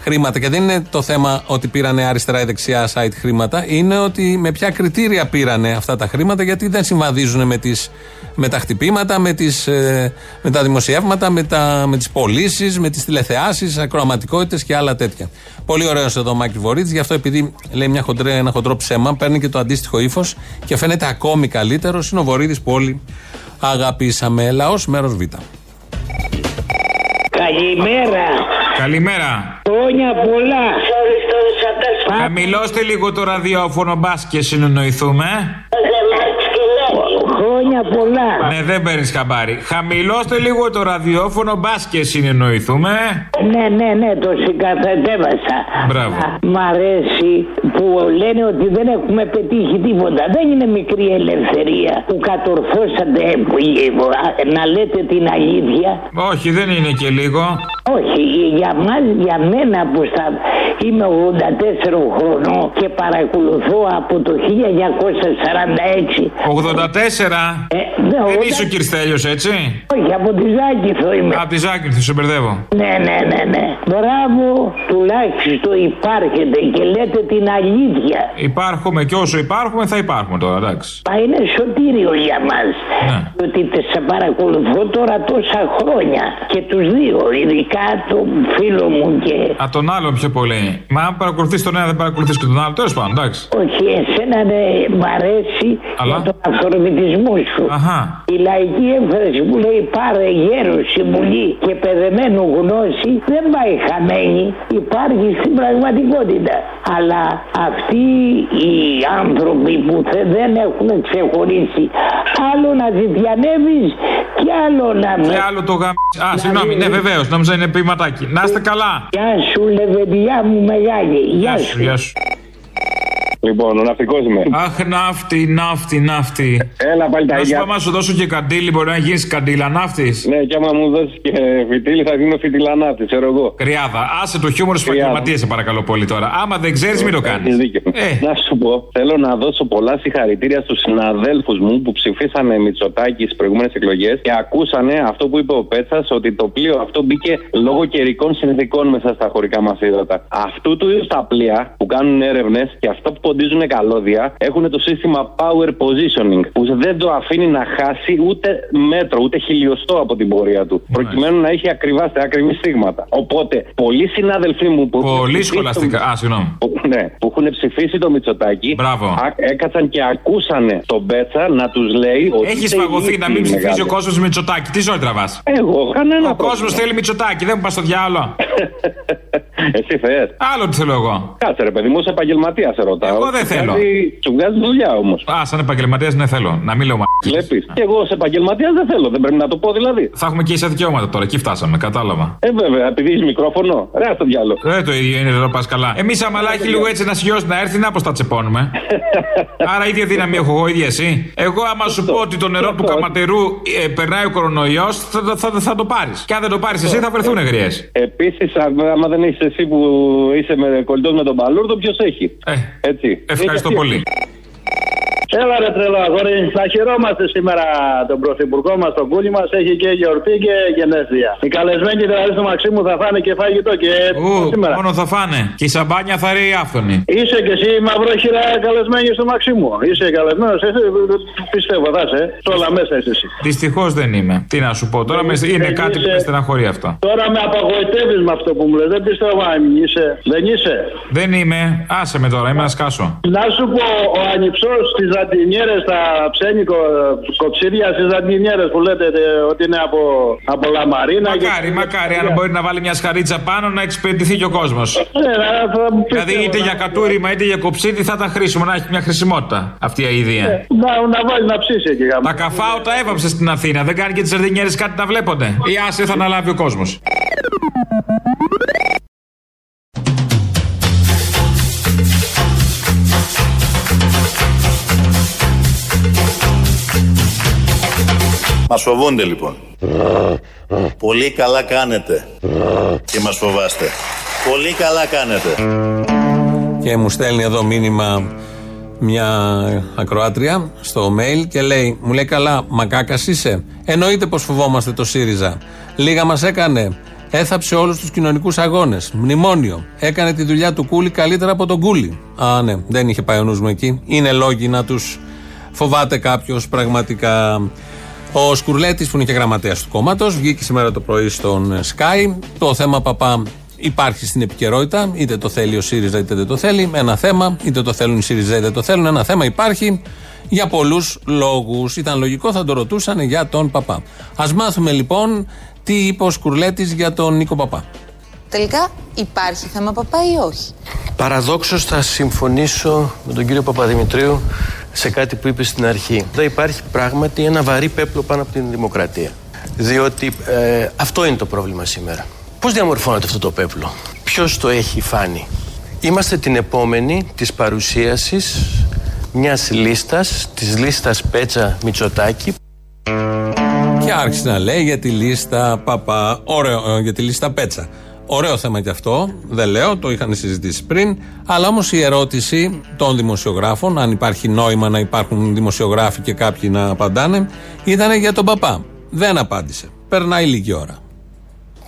χρήματα. Και δεν είναι το θέμα ότι πήραν αριστερά ή δεξιά site χρήματα, είναι ότι με ποια κριτήρια πήραν αυτά τα χρήματα, γιατί δεν συμβαδίζουν με, τις, με τα χτυπήματα, με, τις, ε, με τα δημοσιεύματα, με, τα, με τις πωλήσεις, με τις τηλεθεάσεις, ακροαματικότητες και άλλα τέτοια. Πολύ ωραίος εδώ ο Μάκη Βορύτη, γι' αυτό επειδή λέει μια χοντρέ, ένα χοντρό ψέμα, παίρνει και το αντίστοιχο ύφος και φαίνεται ακόμη καλύτερος. Είναι ο Βορύδης που όλοι αγαπήσαμε. Λαός μέρος Β. Καλημέρα. Καλημέρα. Χρόνια πολλά. Χαμηλώστε λίγο το ραδιόφωνο, μπας και συνεννοηθούμε. Χρόνια πολλά. Ναι, δεν παίρνεις χαμπάρι. Χαμηλώστε λίγο το ραδιόφωνο, μπας και συνεννοηθούμε. Ναι, ναι, ναι, το συγκατατέβασα. Μπράβο. Μ' αρέσει που λένε ότι δεν έχουμε πετύχει τίποτα. Δεν είναι μικρή ελευθερία που κατορθώσατε που, ε, να λέτε την αλήθεια. Όχι, δεν είναι και λίγο. Όχι, για μας, για μένα που στα... είμαι 84 χρονών και παρακολουθώ από το 1946. 84. Ε, δεν είσαι ο Κυριστέλιος, έτσι; Όχι, από τη Ζάκηθο είμαι. Από τη Ζάκηθο, σε μπερδεύω. Ναι, ναι, ναι, ναι. Μπράβο, τουλάχιστον υπάρχετε και λέτε την αλήθεια. Υπάρχουμε και όσο υπάρχουμε θα υπάρχουμε τώρα, εντάξει. Μα είναι σωτήριο για μας. Ναι. Ότι τε- σε παρακολουθώ τώρα τόσα χρόνια. Και τους δύο, ειδικά τον φίλο μου και... Α, τον άλλον πιο πολύ. Μα αν παρακολουθείς τον ένα, δεν παρακολουθείς και τον άλλο. Τέλος πάντων, εντάξει. Όχι, εσένα ναι, μ' αρέσει Αλλά; για τον αυθορμητισμό σου. Αχα. Η λαϊκή έμφραση που λέει πάρε γέρο συμβουλή και παιδεμένου γνώση δεν πάει χαμένη. Υπάρχει στην πραγματικότητα. Αλλά αυτοί οι άνθρωποι που θε- δεν έχουν ξεχωρίσει άλλο να ζητιανεύεις και άλλο να με... Και άλλο το γαμ. Α, συγγνώμη, ναι, βεβαίως, νόμιζα είναι ποιηματάκι. Να είστε καλά. Γεια σου λεβεντιά μου μεγάλη. Γεια σου. Γεια σου. Λοιπόν, ο ναυτικός είμαι. Αχ, ναύτη, ναύτη, ναύτη. Έλα πάλι τα Να σου ίδια. πω, άμα σου δώσω και καντήλι, μπορεί να γίνεις καντήλα ναύτης. Ναι, και άμα μου δώσεις και φιτίλι, θα δίνω φιτιλανάτη, ξέρω εγώ. Κρυάδα, άσε το χιούμορ στου επαγγελματίε, σε παρακαλώ πολύ τώρα. Άμα δεν ξέρεις, μην το κάνεις. Έχεις δίκιο. Να σου πω, θέλω να δώσω πολλά συγχαρητήρια στους συναδέλφους μου που ψηφίσανε Μητσοτάκη στις προηγούμενες εκλογές και ακούσανε αυτό που είπε ο Πέτσας ότι το πλοίο αυτό μπήκε λόγω καιρικών συνθηκών μέσα στα χωρικά μας ύδατα. Αυτού του είδους τα πλοία που κάνουν έρευνες και αυτά που ποντίζουν καλώδια έχουν το σύστημα power positioning που δεν το αφήνει να χάσει ούτε μέτρο, ούτε χιλιοστό από την πορεία του. Προκειμένου να έχει ακριβά στα ακριβή στίγματα. Οπότε, πολλοί συνάδελφοί μου που. Πολύ σχολαστικά. Α, συγγνώμη. που, ναι, που έχουν ψηφίσει το Μητσοτάκι. Μπράβο. α- έκατσαν και ακούσανε τον Μπέτσα να τους λέει ότι. Έχει είστε φαγωθεί ηλίθιοι να μην ψηφίζει μεγάλοι. ο κόσμος Μητσοτάκη. Τι ζωή τραβάς; Εγώ, κανένα Ο κόσμος θέλει Μητσοτάκη, δεν μου πας στο διάλογο. Εσύ θε. Άλλο τι θέλω εγώ. Κάτσε ρε παιδί μου, είσαι επαγγελματίας, σε ρωτάω. Εγώ δεν Σου θέλω. βγάζει- Σου βγάζει δουλειά όμως. Α, σαν επαγγελματίας δεν θέλω. Να μην λέω μα. Βλέπεις. Και εγώ σε επαγγελματίας δεν θέλω, δεν πρέπει να το πω δηλαδή. Θα έχουμε και ίσα δικαιώματα τώρα, εκεί φτάσαμε, κατάλαβα. Ε, βέβαια, επειδή έχει μικρόφωνο. Ρε, στο διάλογο. Δεν το ίδιο είναι, δεν το πας καλά. Εμείς αμαλάκι λίγο έτσι να σιώσει να έρθει, να πώ τα τσεπώνουμε. Άρα ίδια δύναμη έχω εγώ, ίδια εσύ. Εγώ, άμα σου πω ότι το νερό του καματερού ε, περνάει ο κορονοϊός, θα, θα, θα, θα το πάρεις. Και αν δεν το πάρεις εσύ, θα βρεθούν γριές. Επίσης, άμα δεν έχει εσύ που είσαι με κολλητός με τον Παλούρδο, ποιος έχει; Έτσι. Ε, Ευχαριστώ Έχει πολύ. Έλα ρε τρελό αγόρι, να χαιρόμαστε σήμερα τον πρωθυπουργό μας, τον κούλι μας. Έχει και γιορτή και γενέθλια. Οι καλεσμένοι δηλαδή στο Μαξίμου θα φάνε και φαγητό και Ου, σήμερα. μόνο θα φάνε. Και η σαμπάνια θα ρέει άφθονη. Είσαι και εσύ μαυρόχειρα καλεσμένη στο Μαξίμου. Είσαι καλεσμένος, πιστεύω θα είσαι. Σε όλα μέσα είσαι εσύ. Δυστυχώς δεν είμαι. Τι να σου πω τώρα, με- είναι δεν κάτι που είσαι- με στεναχωρεί αυτό. Τώρα με απαγοητεύει με αυτό που μου λες. Δεν πιστεύω αν είσαι. Δεν είσαι. Δεν είμαι. Άσε με τώρα, είμαι να σκάσω. Να σου πω, ο ανυψός στι ζαντινιέρε, τα ψένικο κοψίδια στις ζαντινιέρε που λέτε ε, ότι είναι από, από λαμαρίνα. Μακάρι, μακάρι, αν μπορεί να βάλει μια σχαρίτσα πάνω να εξυπηρετηθεί και ο κόσμος. Ναι, να, θα Δηλαδή είτε για κατούριμα είτε για κοψίτη θα ήταν χρήσιμο να έχει μια χρησιμότητα αυτή η αηδία. Να, να βάλει να ψήσει εκεί. γάμο. Τα καφάω τα έβαψε στην Αθήνα. Δεν κάνει και τις ζαρδινιέρε κάτι να βλέπονται. Ή άσε θα αναλάβει ο κόσμος. Μας φοβούνται λοιπόν. Πολύ καλά κάνετε. Και μας φοβάστε. Πολύ καλά κάνετε. Και μου στέλνει εδώ μήνυμα μια ακροάτρια στο mail και λέει, μου λέει καλά, μακάκας είσαι. Εννοείται πως φοβόμαστε το ΣΥΡΙΖΑ. Λίγα μας έκανε. Έθαψε όλους τους κοινωνικούς αγώνες. Μνημόνιο. Έκανε τη δουλειά του Κούλι καλύτερα από τον Κούλι. Α, ναι, δεν είχε πάει ο νους μου εκεί. Είναι λόγοι να τους φοβάται κάποιος πραγματικά. Ο Σκουρλέτης, που είναι και γραμματέας του κόμματος, βγήκε σήμερα το πρωί στον Sky. Το θέμα παπά υπάρχει στην επικαιρότητα. Είτε το θέλει ο ΣΥΡΙΖΑ είτε δεν το θέλει. Ένα θέμα, είτε το θέλουν οι ΣΥΡΙΖΑ είτε δεν το θέλουν. Ένα θέμα υπάρχει για πολλούς λόγους. Ήταν λογικό, θα το ρωτούσαν για τον παπά. Α μάθουμε λοιπόν τι είπε ο Σκουρλέτης για τον Νίκο Παπά. Τελικά υπάρχει θέμα παπά ή όχι; Παραδόξως θα συμφωνήσω με τον κύριο Παπαδημητρίου σε κάτι που είπες στην αρχή. Δεν υπάρχει πράγματι ένα βαρύ πέπλο πάνω από την δημοκρατία. Διότι ε, αυτό είναι το πρόβλημα σήμερα. Πώς διαμορφώνεται αυτό το πέπλο; Ποιος το έχει φάνει; Είμαστε την επόμενη της παρουσίασης μιας λίστας, της λίστας Πέτσα Μητσοτάκη. Και άρχισε να λέει για τη λίστα Παπα. Ωραίο, ε, για τη λίστα Πέτσα. Ωραίο θέμα και αυτό, δεν λέω, το είχαν συζητήσει πριν. Αλλά όμως η ερώτηση των δημοσιογράφων, αν υπάρχει νόημα να υπάρχουν δημοσιογράφοι και κάποιοι να απαντάνε, ήταν για τον παπά. Δεν απάντησε. Περνάει λίγη ώρα.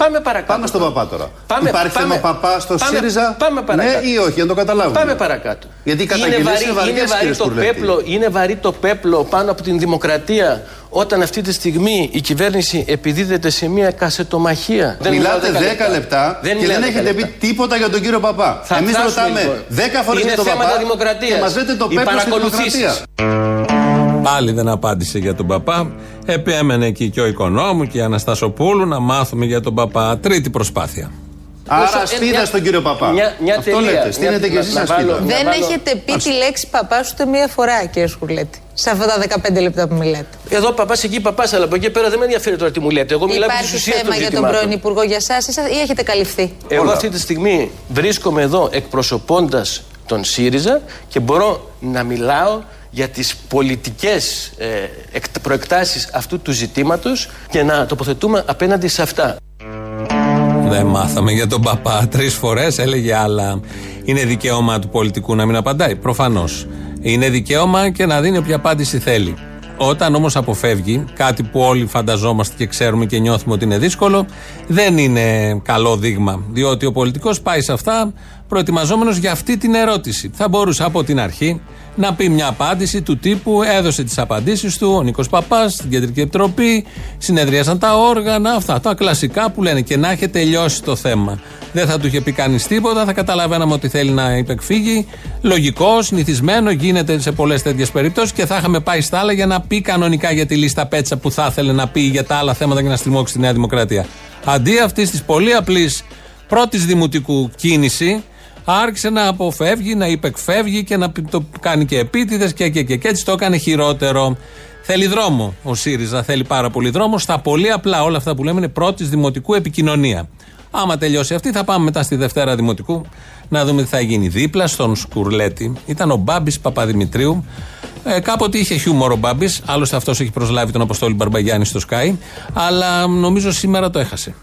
Πάμε παρακάτω. Πάμε στον παπά τώρα. Πάμε- Υπάρχει πάμε- θέμα παπά στο πάμε- ΣΥΡΙΖΑ; πάμε παρακάτω. Ναι ή όχι, να το καταλάβουμε. Πάμε παρακάτω. Γιατί οι είναι καταγγελίες βαρύ, είναι βαριές, είναι, βαρύ κύριε το Σκουρλέτη. πέπλο, είναι βαρύ το πέπλο πάνω από την δημοκρατία όταν αυτή τη στιγμή η κυβέρνηση επιδίδεται σε μια κασετομαχία. Δεν Μιλάτε μιλάω 10 λεπτά και μιλάω δεν 10 έχετε πει λεπτά. τίποτα για τον κύριο Παπά. Θα Εμείς φτάσουμε, ρωτάμε λοιπόν. 10 φορές Είναι για τον θέματα Παπά δημοκρατίας. και μας λέτε το Οι πέπλο στην παρακολουθήσεις. δημοκρατία. Πάλι δεν απάντησε για τον παπά. Επέμενε εκεί και ο οικονόμου και η Αναστασοπούλου να μάθουμε για τον παπά. Τρίτη προσπάθεια. Άρα Όσο- σπίδα μια- στον κύριο Παπά. μια- μια Αυτό τελεία. λέτε. Στείνετε Μια- και εσείς να- ένα να βάλω- σπίδα. Δεν βάλω- έχετε πει τη λέξη παπά ούτε μία φορά, κύριε Σκουρλέτη. Σε αυτά τα 15 λεπτά που μιλάτε. Εδώ παπάς εκεί, παπάς, αλλά από εκεί πέρα δεν με ενδιαφέρει τώρα τι μου λέτε. Εγώ μιλάω επί τη Υπάρχει ουσία θέμα των για τον ζητημάτων. πρώην Υπουργό για εσάς ή έχετε καλυφθεί; Εγώ αυτή τη στιγμή βρίσκομαι εδώ εκπροσωπώντας τον ΣΥΡΙΖΑ και μπορώ να μιλάω για τις πολιτικές ε, εκ- προεκτάσεις αυτού του ζητήματος και να τοποθετούμε απέναντι σε αυτά. Δεν μάθαμε για τον παπά. Τρεις φορές έλεγε άλλα. Είναι δικαίωμα του πολιτικού να μην απαντάει. Προφανώς. Είναι δικαίωμα και να δίνει όποια απάντηση θέλει. Όταν όμως αποφεύγει κάτι που όλοι φανταζόμαστε και ξέρουμε και νιώθουμε ότι είναι δύσκολο, δεν είναι καλό δείγμα. Διότι ο πολιτικός πάει σε αυτά προετοιμαζόμενος για αυτή την ερώτηση. Θα μπορούσε από την αρχή να πει μια απάντηση του τύπου έδωσε τις απαντήσεις του ο Νίκος Παπάς στην Κεντρική Επιτροπή, συνεδρίασαν τα όργανα, αυτά τα κλασικά που λένε και να έχει τελειώσει το θέμα. Δεν θα του είχε πει κανείς τίποτα, θα καταλαβαίναμε ότι θέλει να υπεκφύγει. Λογικός, συνηθισμένο, γίνεται σε πολλές τέτοιες περιπτώσεις και θα είχαμε πάει στα άλλα για να πει κανονικά για τη λίστα πέτσα που θα ήθελε να πει για τα άλλα θέματα και να στριμώξει τη Νέα Δημοκρατία. Αντί αυτής της πολύ απλής πρώτης δημοτικού κίνηση, άρχισε να αποφεύγει, να υπεκφεύγει και να το κάνει και επίτηδες και, και, και, και έτσι το έκανε χειρότερο. Θέλει δρόμο ο ΣΥΡΙΖΑ, θέλει πάρα πολύ δρόμο. Στα πολύ απλά όλα αυτά που λέμε είναι πρώτης δημοτικού επικοινωνία. Άμα τελειώσει αυτή, θα πάμε μετά στη Δευτέρα Δημοτικού να δούμε τι θα γίνει. Δίπλα στον Σκουρλέτη ήταν ο Μπάμπης Παπαδημητρίου. Ε, κάποτε είχε χιούμορ ο Μπάμπης, άλλωστε αυτός έχει προσλάβει τον Αποστόλη Μπαρμπαγιάννη στο Sky. Αλλά νομίζω σήμερα το έχασε.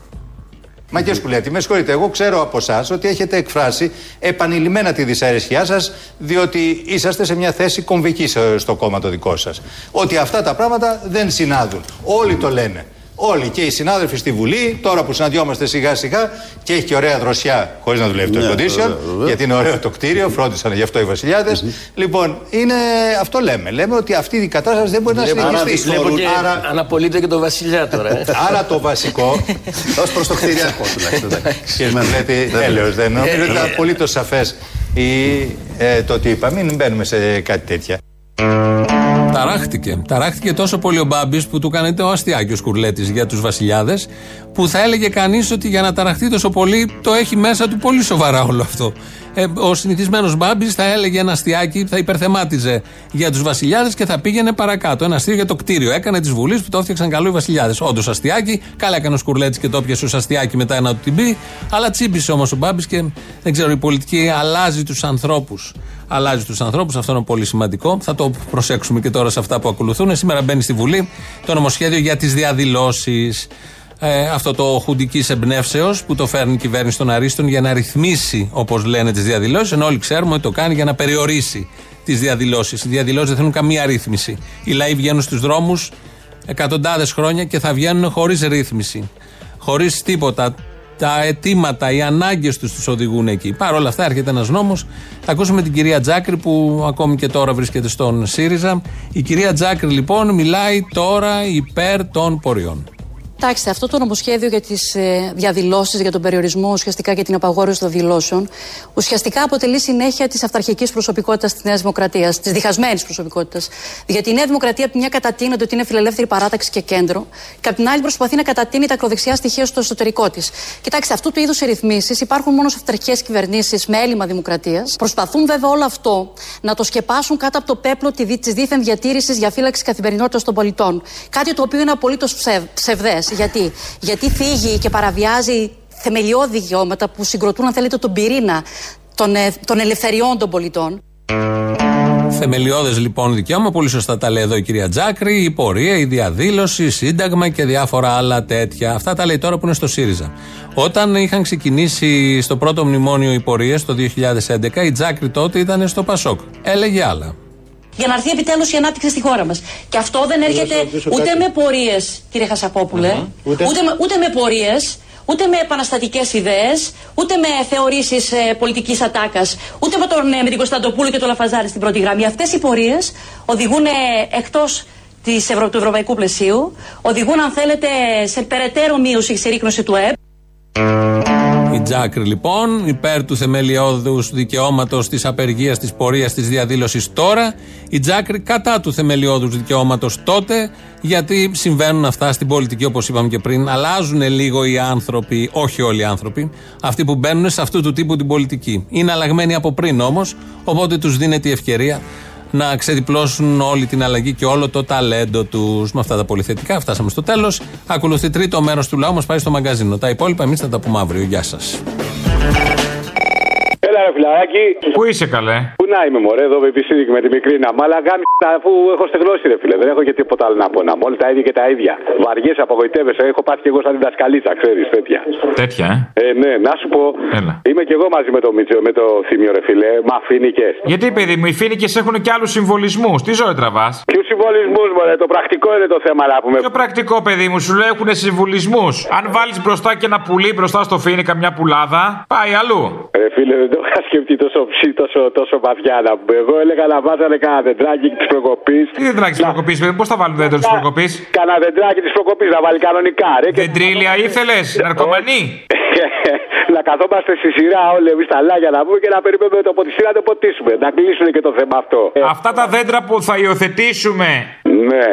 Μα κύριε Σκουλέτη, με συγχωρείτε, εγώ ξέρω από εσάς ότι έχετε εκφράσει επανειλημμένα τη δυσαρέσκειά σας, διότι είσαστε σε μια θέση κομβικής σε- στο κόμμα το δικό σας. Ότι αυτά τα πράγματα δεν συνάδουν. Όλοι το λένε. Όλοι και οι συνάδελφοι στη Βουλή, τώρα που συναντιόμαστε σιγά σιγά και έχει και ωραία δροσιά χωρίς να δουλεύει το Ναι, air condition, βέβαια, βέβαια. γιατί είναι ωραίο το κτίριο, φρόντισαν γι' αυτό οι βασιλιάδες. Λοιπόν, είναι, αυτό λέμε. Λέμε ότι αυτή η κατάσταση δεν μπορεί να Βλέπω, συνεχιστεί. βλέπω και Άρα, αναπολύτε και το βασιλιά τώρα. ε. Άρα το βασικό, ως προς το κτηριακό τουλάχιστον. Κύριε Μανλέτη, έλεος δεν νομίζω ότι ήταν απολύτως σαφές το τι είπα. Μην μπαίνουμε σε κάτι τέτοια. Ταράχτηκε. Ταράχτηκε τόσο πολύ ο Μπάμπης που του έκανε το αστιάκι ο Σκουρλέτης για τους βασιλιάδες, που θα έλεγε κανείς ότι για να ταραχτεί τόσο πολύ το έχει μέσα του πολύ σοβαρά όλο αυτό. Ε, ο συνηθισμένος Μπάμπης θα έλεγε ένα αστιάκι, θα υπερθεμάτιζε για τους βασιλιάδες και θα πήγαινε παρακάτω. Ένα αστείο για το κτίριο. Έκανε τη Βουλής που το έφτιαξαν καλό οι βασιλιάδες. Όντως αστιάκι, καλά έκανε ο Σκουρλέτης και το πιασε ως αστιάκι μετά να του την πει. Αλλά τσίμπησε όμως ο Μπάμπης και δεν ξέρω, η πολιτική αλλάζει τους ανθρώπους. Αλλάζει τους ανθρώπους, αυτό είναι πολύ σημαντικό. Θα το προσέξουμε και τώρα σε αυτά που ακολουθούν. Σήμερα μπαίνει στη Βουλή το νομοσχέδιο για τις διαδηλώσεις. Ε, αυτό το χουντικής εμπνεύσεως που το φέρνει η κυβέρνηση των Αρίστων για να ρυθμίσει, όπως λένε, τις διαδηλώσεις, ενώ όλοι ξέρουμε ότι το κάνει για να περιορίσει τις διαδηλώσεις. Οι διαδηλώσεις δεν θέλουν καμία ρύθμιση. Οι λαοί βγαίνουν στους δρόμους εκατοντάδες χρόνια και θα βγαίνουν χωρίς ρύθμιση. Χωρίς τίποτα. Τα αιτήματα, οι ανάγκες τους τους οδηγούν εκεί. Παρ' όλα αυτά έρχεται ένας νόμος. Θα ακούσουμε την κυρία Τζάκρη που ακόμη και τώρα βρίσκεται στον ΣΥΡΙΖΑ. Η κυρία Τζάκρη λοιπόν μιλάει τώρα υπέρ των ποριών. Κοιτάξτε, αυτό το νομοσχέδιο για τις ε, διαδηλώσεις, για τον περιορισμό ουσιαστικά και την απαγόρευση των δηλώσεων, ουσιαστικά αποτελεί συνέχεια της αυταρχικής προσωπικότητας της Νέας Δημοκρατίας, της διχασμένης προσωπικότητας. Γιατί η Νέα Δημοκρατία από τη μια κατατείνεται ότι είναι φιλελεύθερη παράταξη και κέντρο, και από την άλλη προσπαθεί να κατατείνει τα ακροδεξιά στοιχεία στο εσωτερικό της. Κοιτάξτε, αυτού του είδους οι ρυθμίσεις υπάρχουν μόνο σε αυταρχικές κυβερνήσεις με έλλειμμα δημοκρατίας. Προσπαθούν βέβαια όλο αυτό να το σκεπάσουν κάτω από το πέπλο τη δίθεν διατήρησης για φύλαξη καθημερινότητας των πολιτών. Κάτι το οποίο είναι απολύτως ψευδές. Γιατί; Γιατί θίγει και παραβιάζει θεμελιώδη δικαιώματα που συγκροτούν, αν θέλετε, τον πυρήνα των, ε, των ελευθεριών των πολιτών. Θεμελιώδες λοιπόν δικαίωμα, πολύ σωστά τα λέει εδώ η κυρία Τζάκρη, η πορεία, η διαδήλωση, η σύνταγμα και διάφορα άλλα τέτοια. Αυτά τα λέει τώρα που είναι στο ΣΥΡΙΖΑ. Όταν είχαν ξεκινήσει στο πρώτο μνημόνιο οι πορείες το 2011, η Τζάκρη τότε ήταν στο Πασόκ. Έλεγε άλλα. Για να έρθει επιτέλους η ανάπτυξη στη χώρα μας. Και αυτό δεν έρχεται ούτε με πορείες, κύριε Χασαπόπουλε, ούτε, με, ούτε με πορείες, ούτε με επαναστατικές ιδέες, ούτε με θεωρήσεις ε, πολιτικής ατάκας, ούτε με, τον, ε, με την Κωνσταντοπούλου και τον Λαφαζάρη στην πρώτη γραμμή. Αυτές οι πορείες οδηγούν ε, εκτός Ευρω... του ευρωπαϊκού πλαισίου, οδηγούν, αν θέλετε, σε περαιτέρω μείωση και σε ρίκνωση του ΕΠ. Η Τζάκρη λοιπόν, υπέρ του θεμελιώδους δικαιώματος της απεργίας, της πορείας, της διαδήλωσης τώρα. Η Τζάκρη κατά του θεμελιώδους δικαιώματος τότε, γιατί συμβαίνουν αυτά στην πολιτική όπως είπαμε και πριν. Αλλάζουν λίγο οι άνθρωποι, όχι όλοι οι άνθρωποι, αυτοί που μπαίνουν σε αυτού του τύπου την πολιτική. Είναι αλλαγμένοι από πριν όμως, οπότε τους δίνεται η ευκαιρία να ξεδιπλώσουν όλη την αλλαγή και όλο το ταλέντο τους. Με αυτά τα πολυθετικά φτάσαμε στο τέλος. Ακολουθεί τρίτο μέρος του λαού μας πάει στο μαγκαζίνο. Τα υπόλοιπα εμείς θα τα πούμε αύριο. Γεια σας. Έλα ρε φιλαράκι. Πού είσαι καλέ; Πού να είμαι μωρέ εδώ με επιστήμη με τη μικρή να μ' αλλά γάμι αφού έχω στεγνώσει ρε φίλε. Δεν έχω και τίποτα άλλο να πω να Όλοι τα ίδια και τα ίδια. Βαριέ απογοητεύεσαι. Έχω πάθει και εγώ σαν διδασκαλίτσα, ξέρεις τέτοια. Τέτοια, ε; Ε, ναι, να σου πω. Έλα. Είμαι και εγώ μαζί με το Μίτσο, με το θύμιο ρε φίλε. Μα φίνικε. Γιατί παιδί μου, οι φίνικε έχουν και άλλους συμβολισμούς. Τι ζωή τραβάς; Ποιους συμβολισμούς, μωρέ, το πρακτικό είναι το θέμα να πούμε. Πιο πρακτικό, παιδί μου, σου λέω έχουν συμβολισμούς. Αν βάλεις μπροστά και ένα πουλί μπροστά στο φίνικα μια πουλάδα, πάει αλλού. Ρε φίλε, δεν το είχα σκεφτεί τόσο ψή, τόσο, τόσο βαθιά να πούμε. Εγώ έλεγα να βάζανε κανένα δεντράκι της προκοπής. Τι δεντράκι της προκοπής, παιδί, πώς θα βάλουν δέντρο της προκοπής; Κανένα δεντράκι της προκοπής να βάλει κανονικά, ρε. Και... Δεντρίλια ήθελες, ναρκωμανή; να καθόμαστε στη σειρά όλοι εμείς τα λάγια να πούμε και να περιμένουμε το ποτιστή να το ποτίσουμε. Να κλείσουν και το θέμα αυτό. Αυτά τα δέντρα που θα υιοθετήσουμε. Ναι.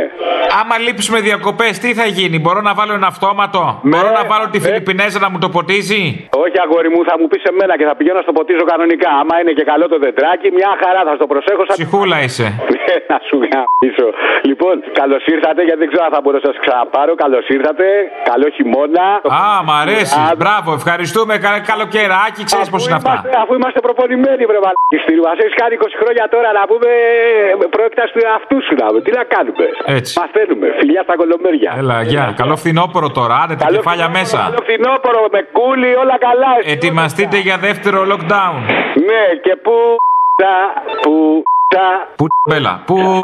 Άμα λείψουμε διακοπές, τι θα γίνει, μπορώ να βάλω ένα αυτόματο; Μπορώ να βάλω τη Φιλιππινέζα να μου το ποτίζει; Όχι, αγόρι μου, θα μου πεις εμένα και θα πηγαίνω στο ποτίζω κανονικά. Άμα είναι και καλό το δεντράκι, μια χαρά θα στο προσέχω. Σαν... Ψυχούλα είσαι. Ναι, να σου γαμίσω. Λοιπόν, καλώς ήρθατε, γιατί δεν ξέρω αν θα μπορώ να σας ξαναπάρω. Καλώς ήρθατε. Καλό χειμώνα. Α, μ' αρέσει. Μπράβο, ευχαριστούμε. Κα- Καλοκαιράκι, ξέρεις πώς είναι αυτά. Είμαστε- αφού είμαστε προπονημένοι, βρε μαλάκι. Μα έχεις κάνει 20 χρόνια τώρα να πούμε πρόκειται του εαυτού σου να πούμε. Τι να κάνουμε; Έτσι. Μαθαίνουμε. Φιλιά στα κολομέρια. Έλα, γεια. Καλό φθινόπωρο τώρα. Άντε τα κεφάλια μέσα. Καλό φθινόπωρο με κούλι, όλα καλά. Ετοιμαστείτε για δεύτερο lockdown. Ναι, και πού. Τα, που. Τα. Που μπέλα. Που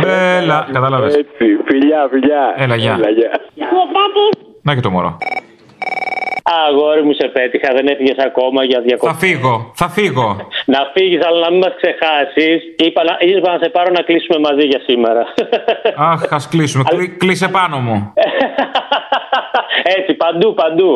μπέλα. Κατάλαβε. Έτσι, φιλιά, φιλιά. Έλα, γεια. Έλα, γεια. Να και το μωρό. Αγόρι μου σε πέτυχα, δεν έφυγες ακόμα για διακοπή. Θα φύγω. Θα φύγω. Να φύγεις, αλλά να μην μας ξεχάσεις. Είπα, να- είπα να σε πάρω να κλείσουμε μαζί για σήμερα. Αχ, ας κλείσουμε. Κλεί- Κλείσε πάνω μου. Έτσι, παντού, παντού.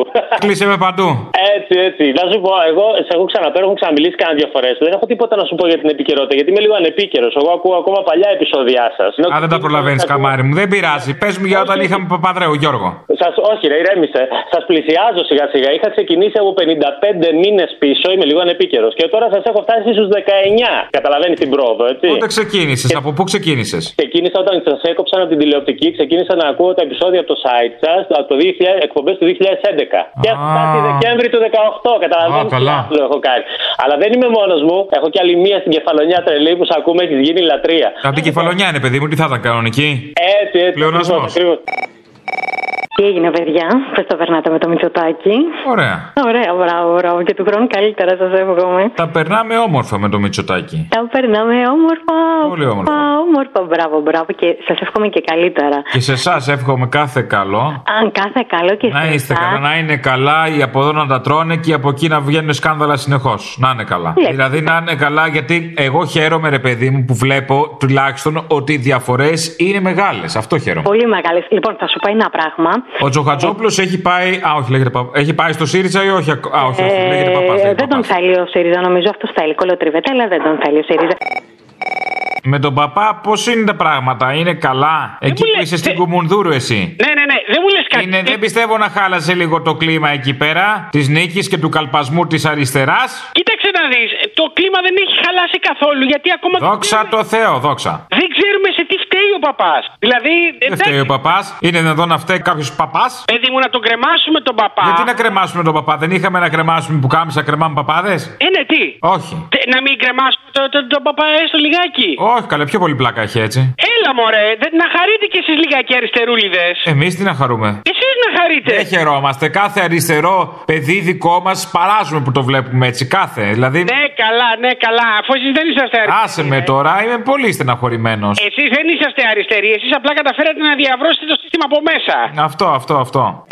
Κλείσε με παντού. Έτσι, έτσι. Να σου πω, εγώ σε έχω ξαναπέρω, έχω ξαναμιλήσει κάνα δύο φορές. Δεν έχω τίποτα να σου πω για την επικαιρότητα, γιατί είμαι λίγο ανεπίκαιρος. Εγώ ακούω ακόμα παλιά επεισόδια σας. Α, δεν τα προλαβαίνεις, καμάρι μου. Δεν πειράζει. Πες μου για όταν είχαμε Παπαδρέου, Γιώργο. Σας, όχι, ρε, ηρέμησε. Σας πλησιάζω σιγά σιγά. Είχα ξεκινήσει από 55 μήνες πίσω, είμαι λίγο ανεπίκαιρος. Και τώρα σας έχω φτάσει στους 19. Καταλαβαίνεις την πρόοδο, έτσι. Πότε ξεκίνησες, από πού ξεκίνησες; Ξεκίνησα όταν σας έκοψαν από την τηλεοπτική, ξεκίνησα να ακούω τα επεισόδια από το site σας, από το 2000, εκπομπές του 2011. Και έχω φτάσει Δεκέμβρη του 18, καταλαβαίνετε. Α, καλά. τι έχω κάνει. Αλλά δεν είμαι μόνος μου, έχω κι άλλη μία στην κεφαλονιά τρελή που σε ακούμε, έχεις γίνει λατρεία. Από την κεφαλονιά είναι, παιδί μου, τι θα ήταν κανονική; Έτσι, έτσι. Πλεονασμός. Ακριβώς, ακριβώς. Τι έγινε, παιδιά, πώς το περνάτε με το Μητσοτάκι. Ωραία. Ωραία, μπράβο, μπράβο. Και του χρόνου καλύτερα, σας εύχομαι. Τα περνάμε όμορφα με το Μητσοτάκι. Τα περνάμε όμορφα. Πολύ όμορφα. Α, όμορφα, μπράβο, μπράβο. Και σας εύχομαι και καλύτερα. Και σε εσάς εύχομαι κάθε καλό. Αν κάθε καλό και Να σε είστε εσάς. καλά, να είναι καλά, οι από εδώ να τα τρώνε και οι από εκεί να βγαίνουν σκάνδαλα συνεχώς. Να είναι καλά. Ναι. Δηλαδή να είναι καλά, γιατί εγώ χαίρομαι, ρε παιδί μου, που βλέπω τουλάχιστον ότι οι διαφορές είναι μεγάλες. Αυτό χαίρομαι. Πολύ μεγάλες. Λοιπόν, θα σου πω ένα πράγμα. Ο Τζοχατζόπουλος έχει πάει. Α, όχι, λέγεται παπά. Έχει πάει στο ΣΥΡΙΖΑ ή όχι. ακ- Α, όχι, όχι λέγεται παπάς. Ε, δεν τον θέλει ο ΣΥΡΙΖΑ, νομίζω αυτός θέλει. Κολοτριβέτα, αλλά δεν τον θέλει ο ΣΥΡΙΖΑ. Με τον παπά, πώς είναι τα πράγματα, είναι καλά; Εκεί που είσαι στην Κουμουνδούρου, εσύ. Ναι, ναι, ναι, δεν μου λες κάτι. Είναι, δεν πιστεύω να χάλασε λίγο το κλίμα εκεί πέρα της νίκης και του καλπασμού της αριστεράς. Κοίταξε να δεις. Το κλίμα δεν έχει χαλάσει καθόλου γιατί ακόμα δεν Δόξα ξέρουμε- τω Θεώ, δόξα. δεν ξέρουμε σε τι φταίει ο παπάς. Δηλαδή, Δεν εντάξει, φταίει ο παπάς. Είναι δυνατόν να φταίει κάποιος παπάς; παιδί μου να τον κρεμάσουμε τον παπά. Γιατί να κρεμάσουμε τον παπά, δεν είχαμε να κρεμάσουμε που κάμισα κρεμάμε παπάδες; Ε, ναι, τι; Όχι. Τε- Να μην κρεμάσουμε τον το, το παπά έστω λιγάκι. Όχι, καλέ, πιο πολύ πλάκα έχει έτσι. Έλα μωρέ, δεν- να χαρείτε κι εσείς λιγάκι αριστερούλιδες. Εμείς τι να χαρούμε; Εσείς να χαρείτε. Δεν χαιρόμαστε. Κάθε αριστερό παιδί δικό μας παράζουμε που το βλέπουμε έτσι. Κάθε. Δηλαδή. Ναι, καλά, ναι, καλά. Αφού εσείς δεν είσαστε αριστεροί. Άσε με τώρα, είμαι πολύ στεναχωρημένος. Εσείς δεν είσαστε αριστεροί. Εσείς απλά καταφέρατε να διαβρώσετε το σύστημα από μέσα. Αυτό, αυτό, αυτό.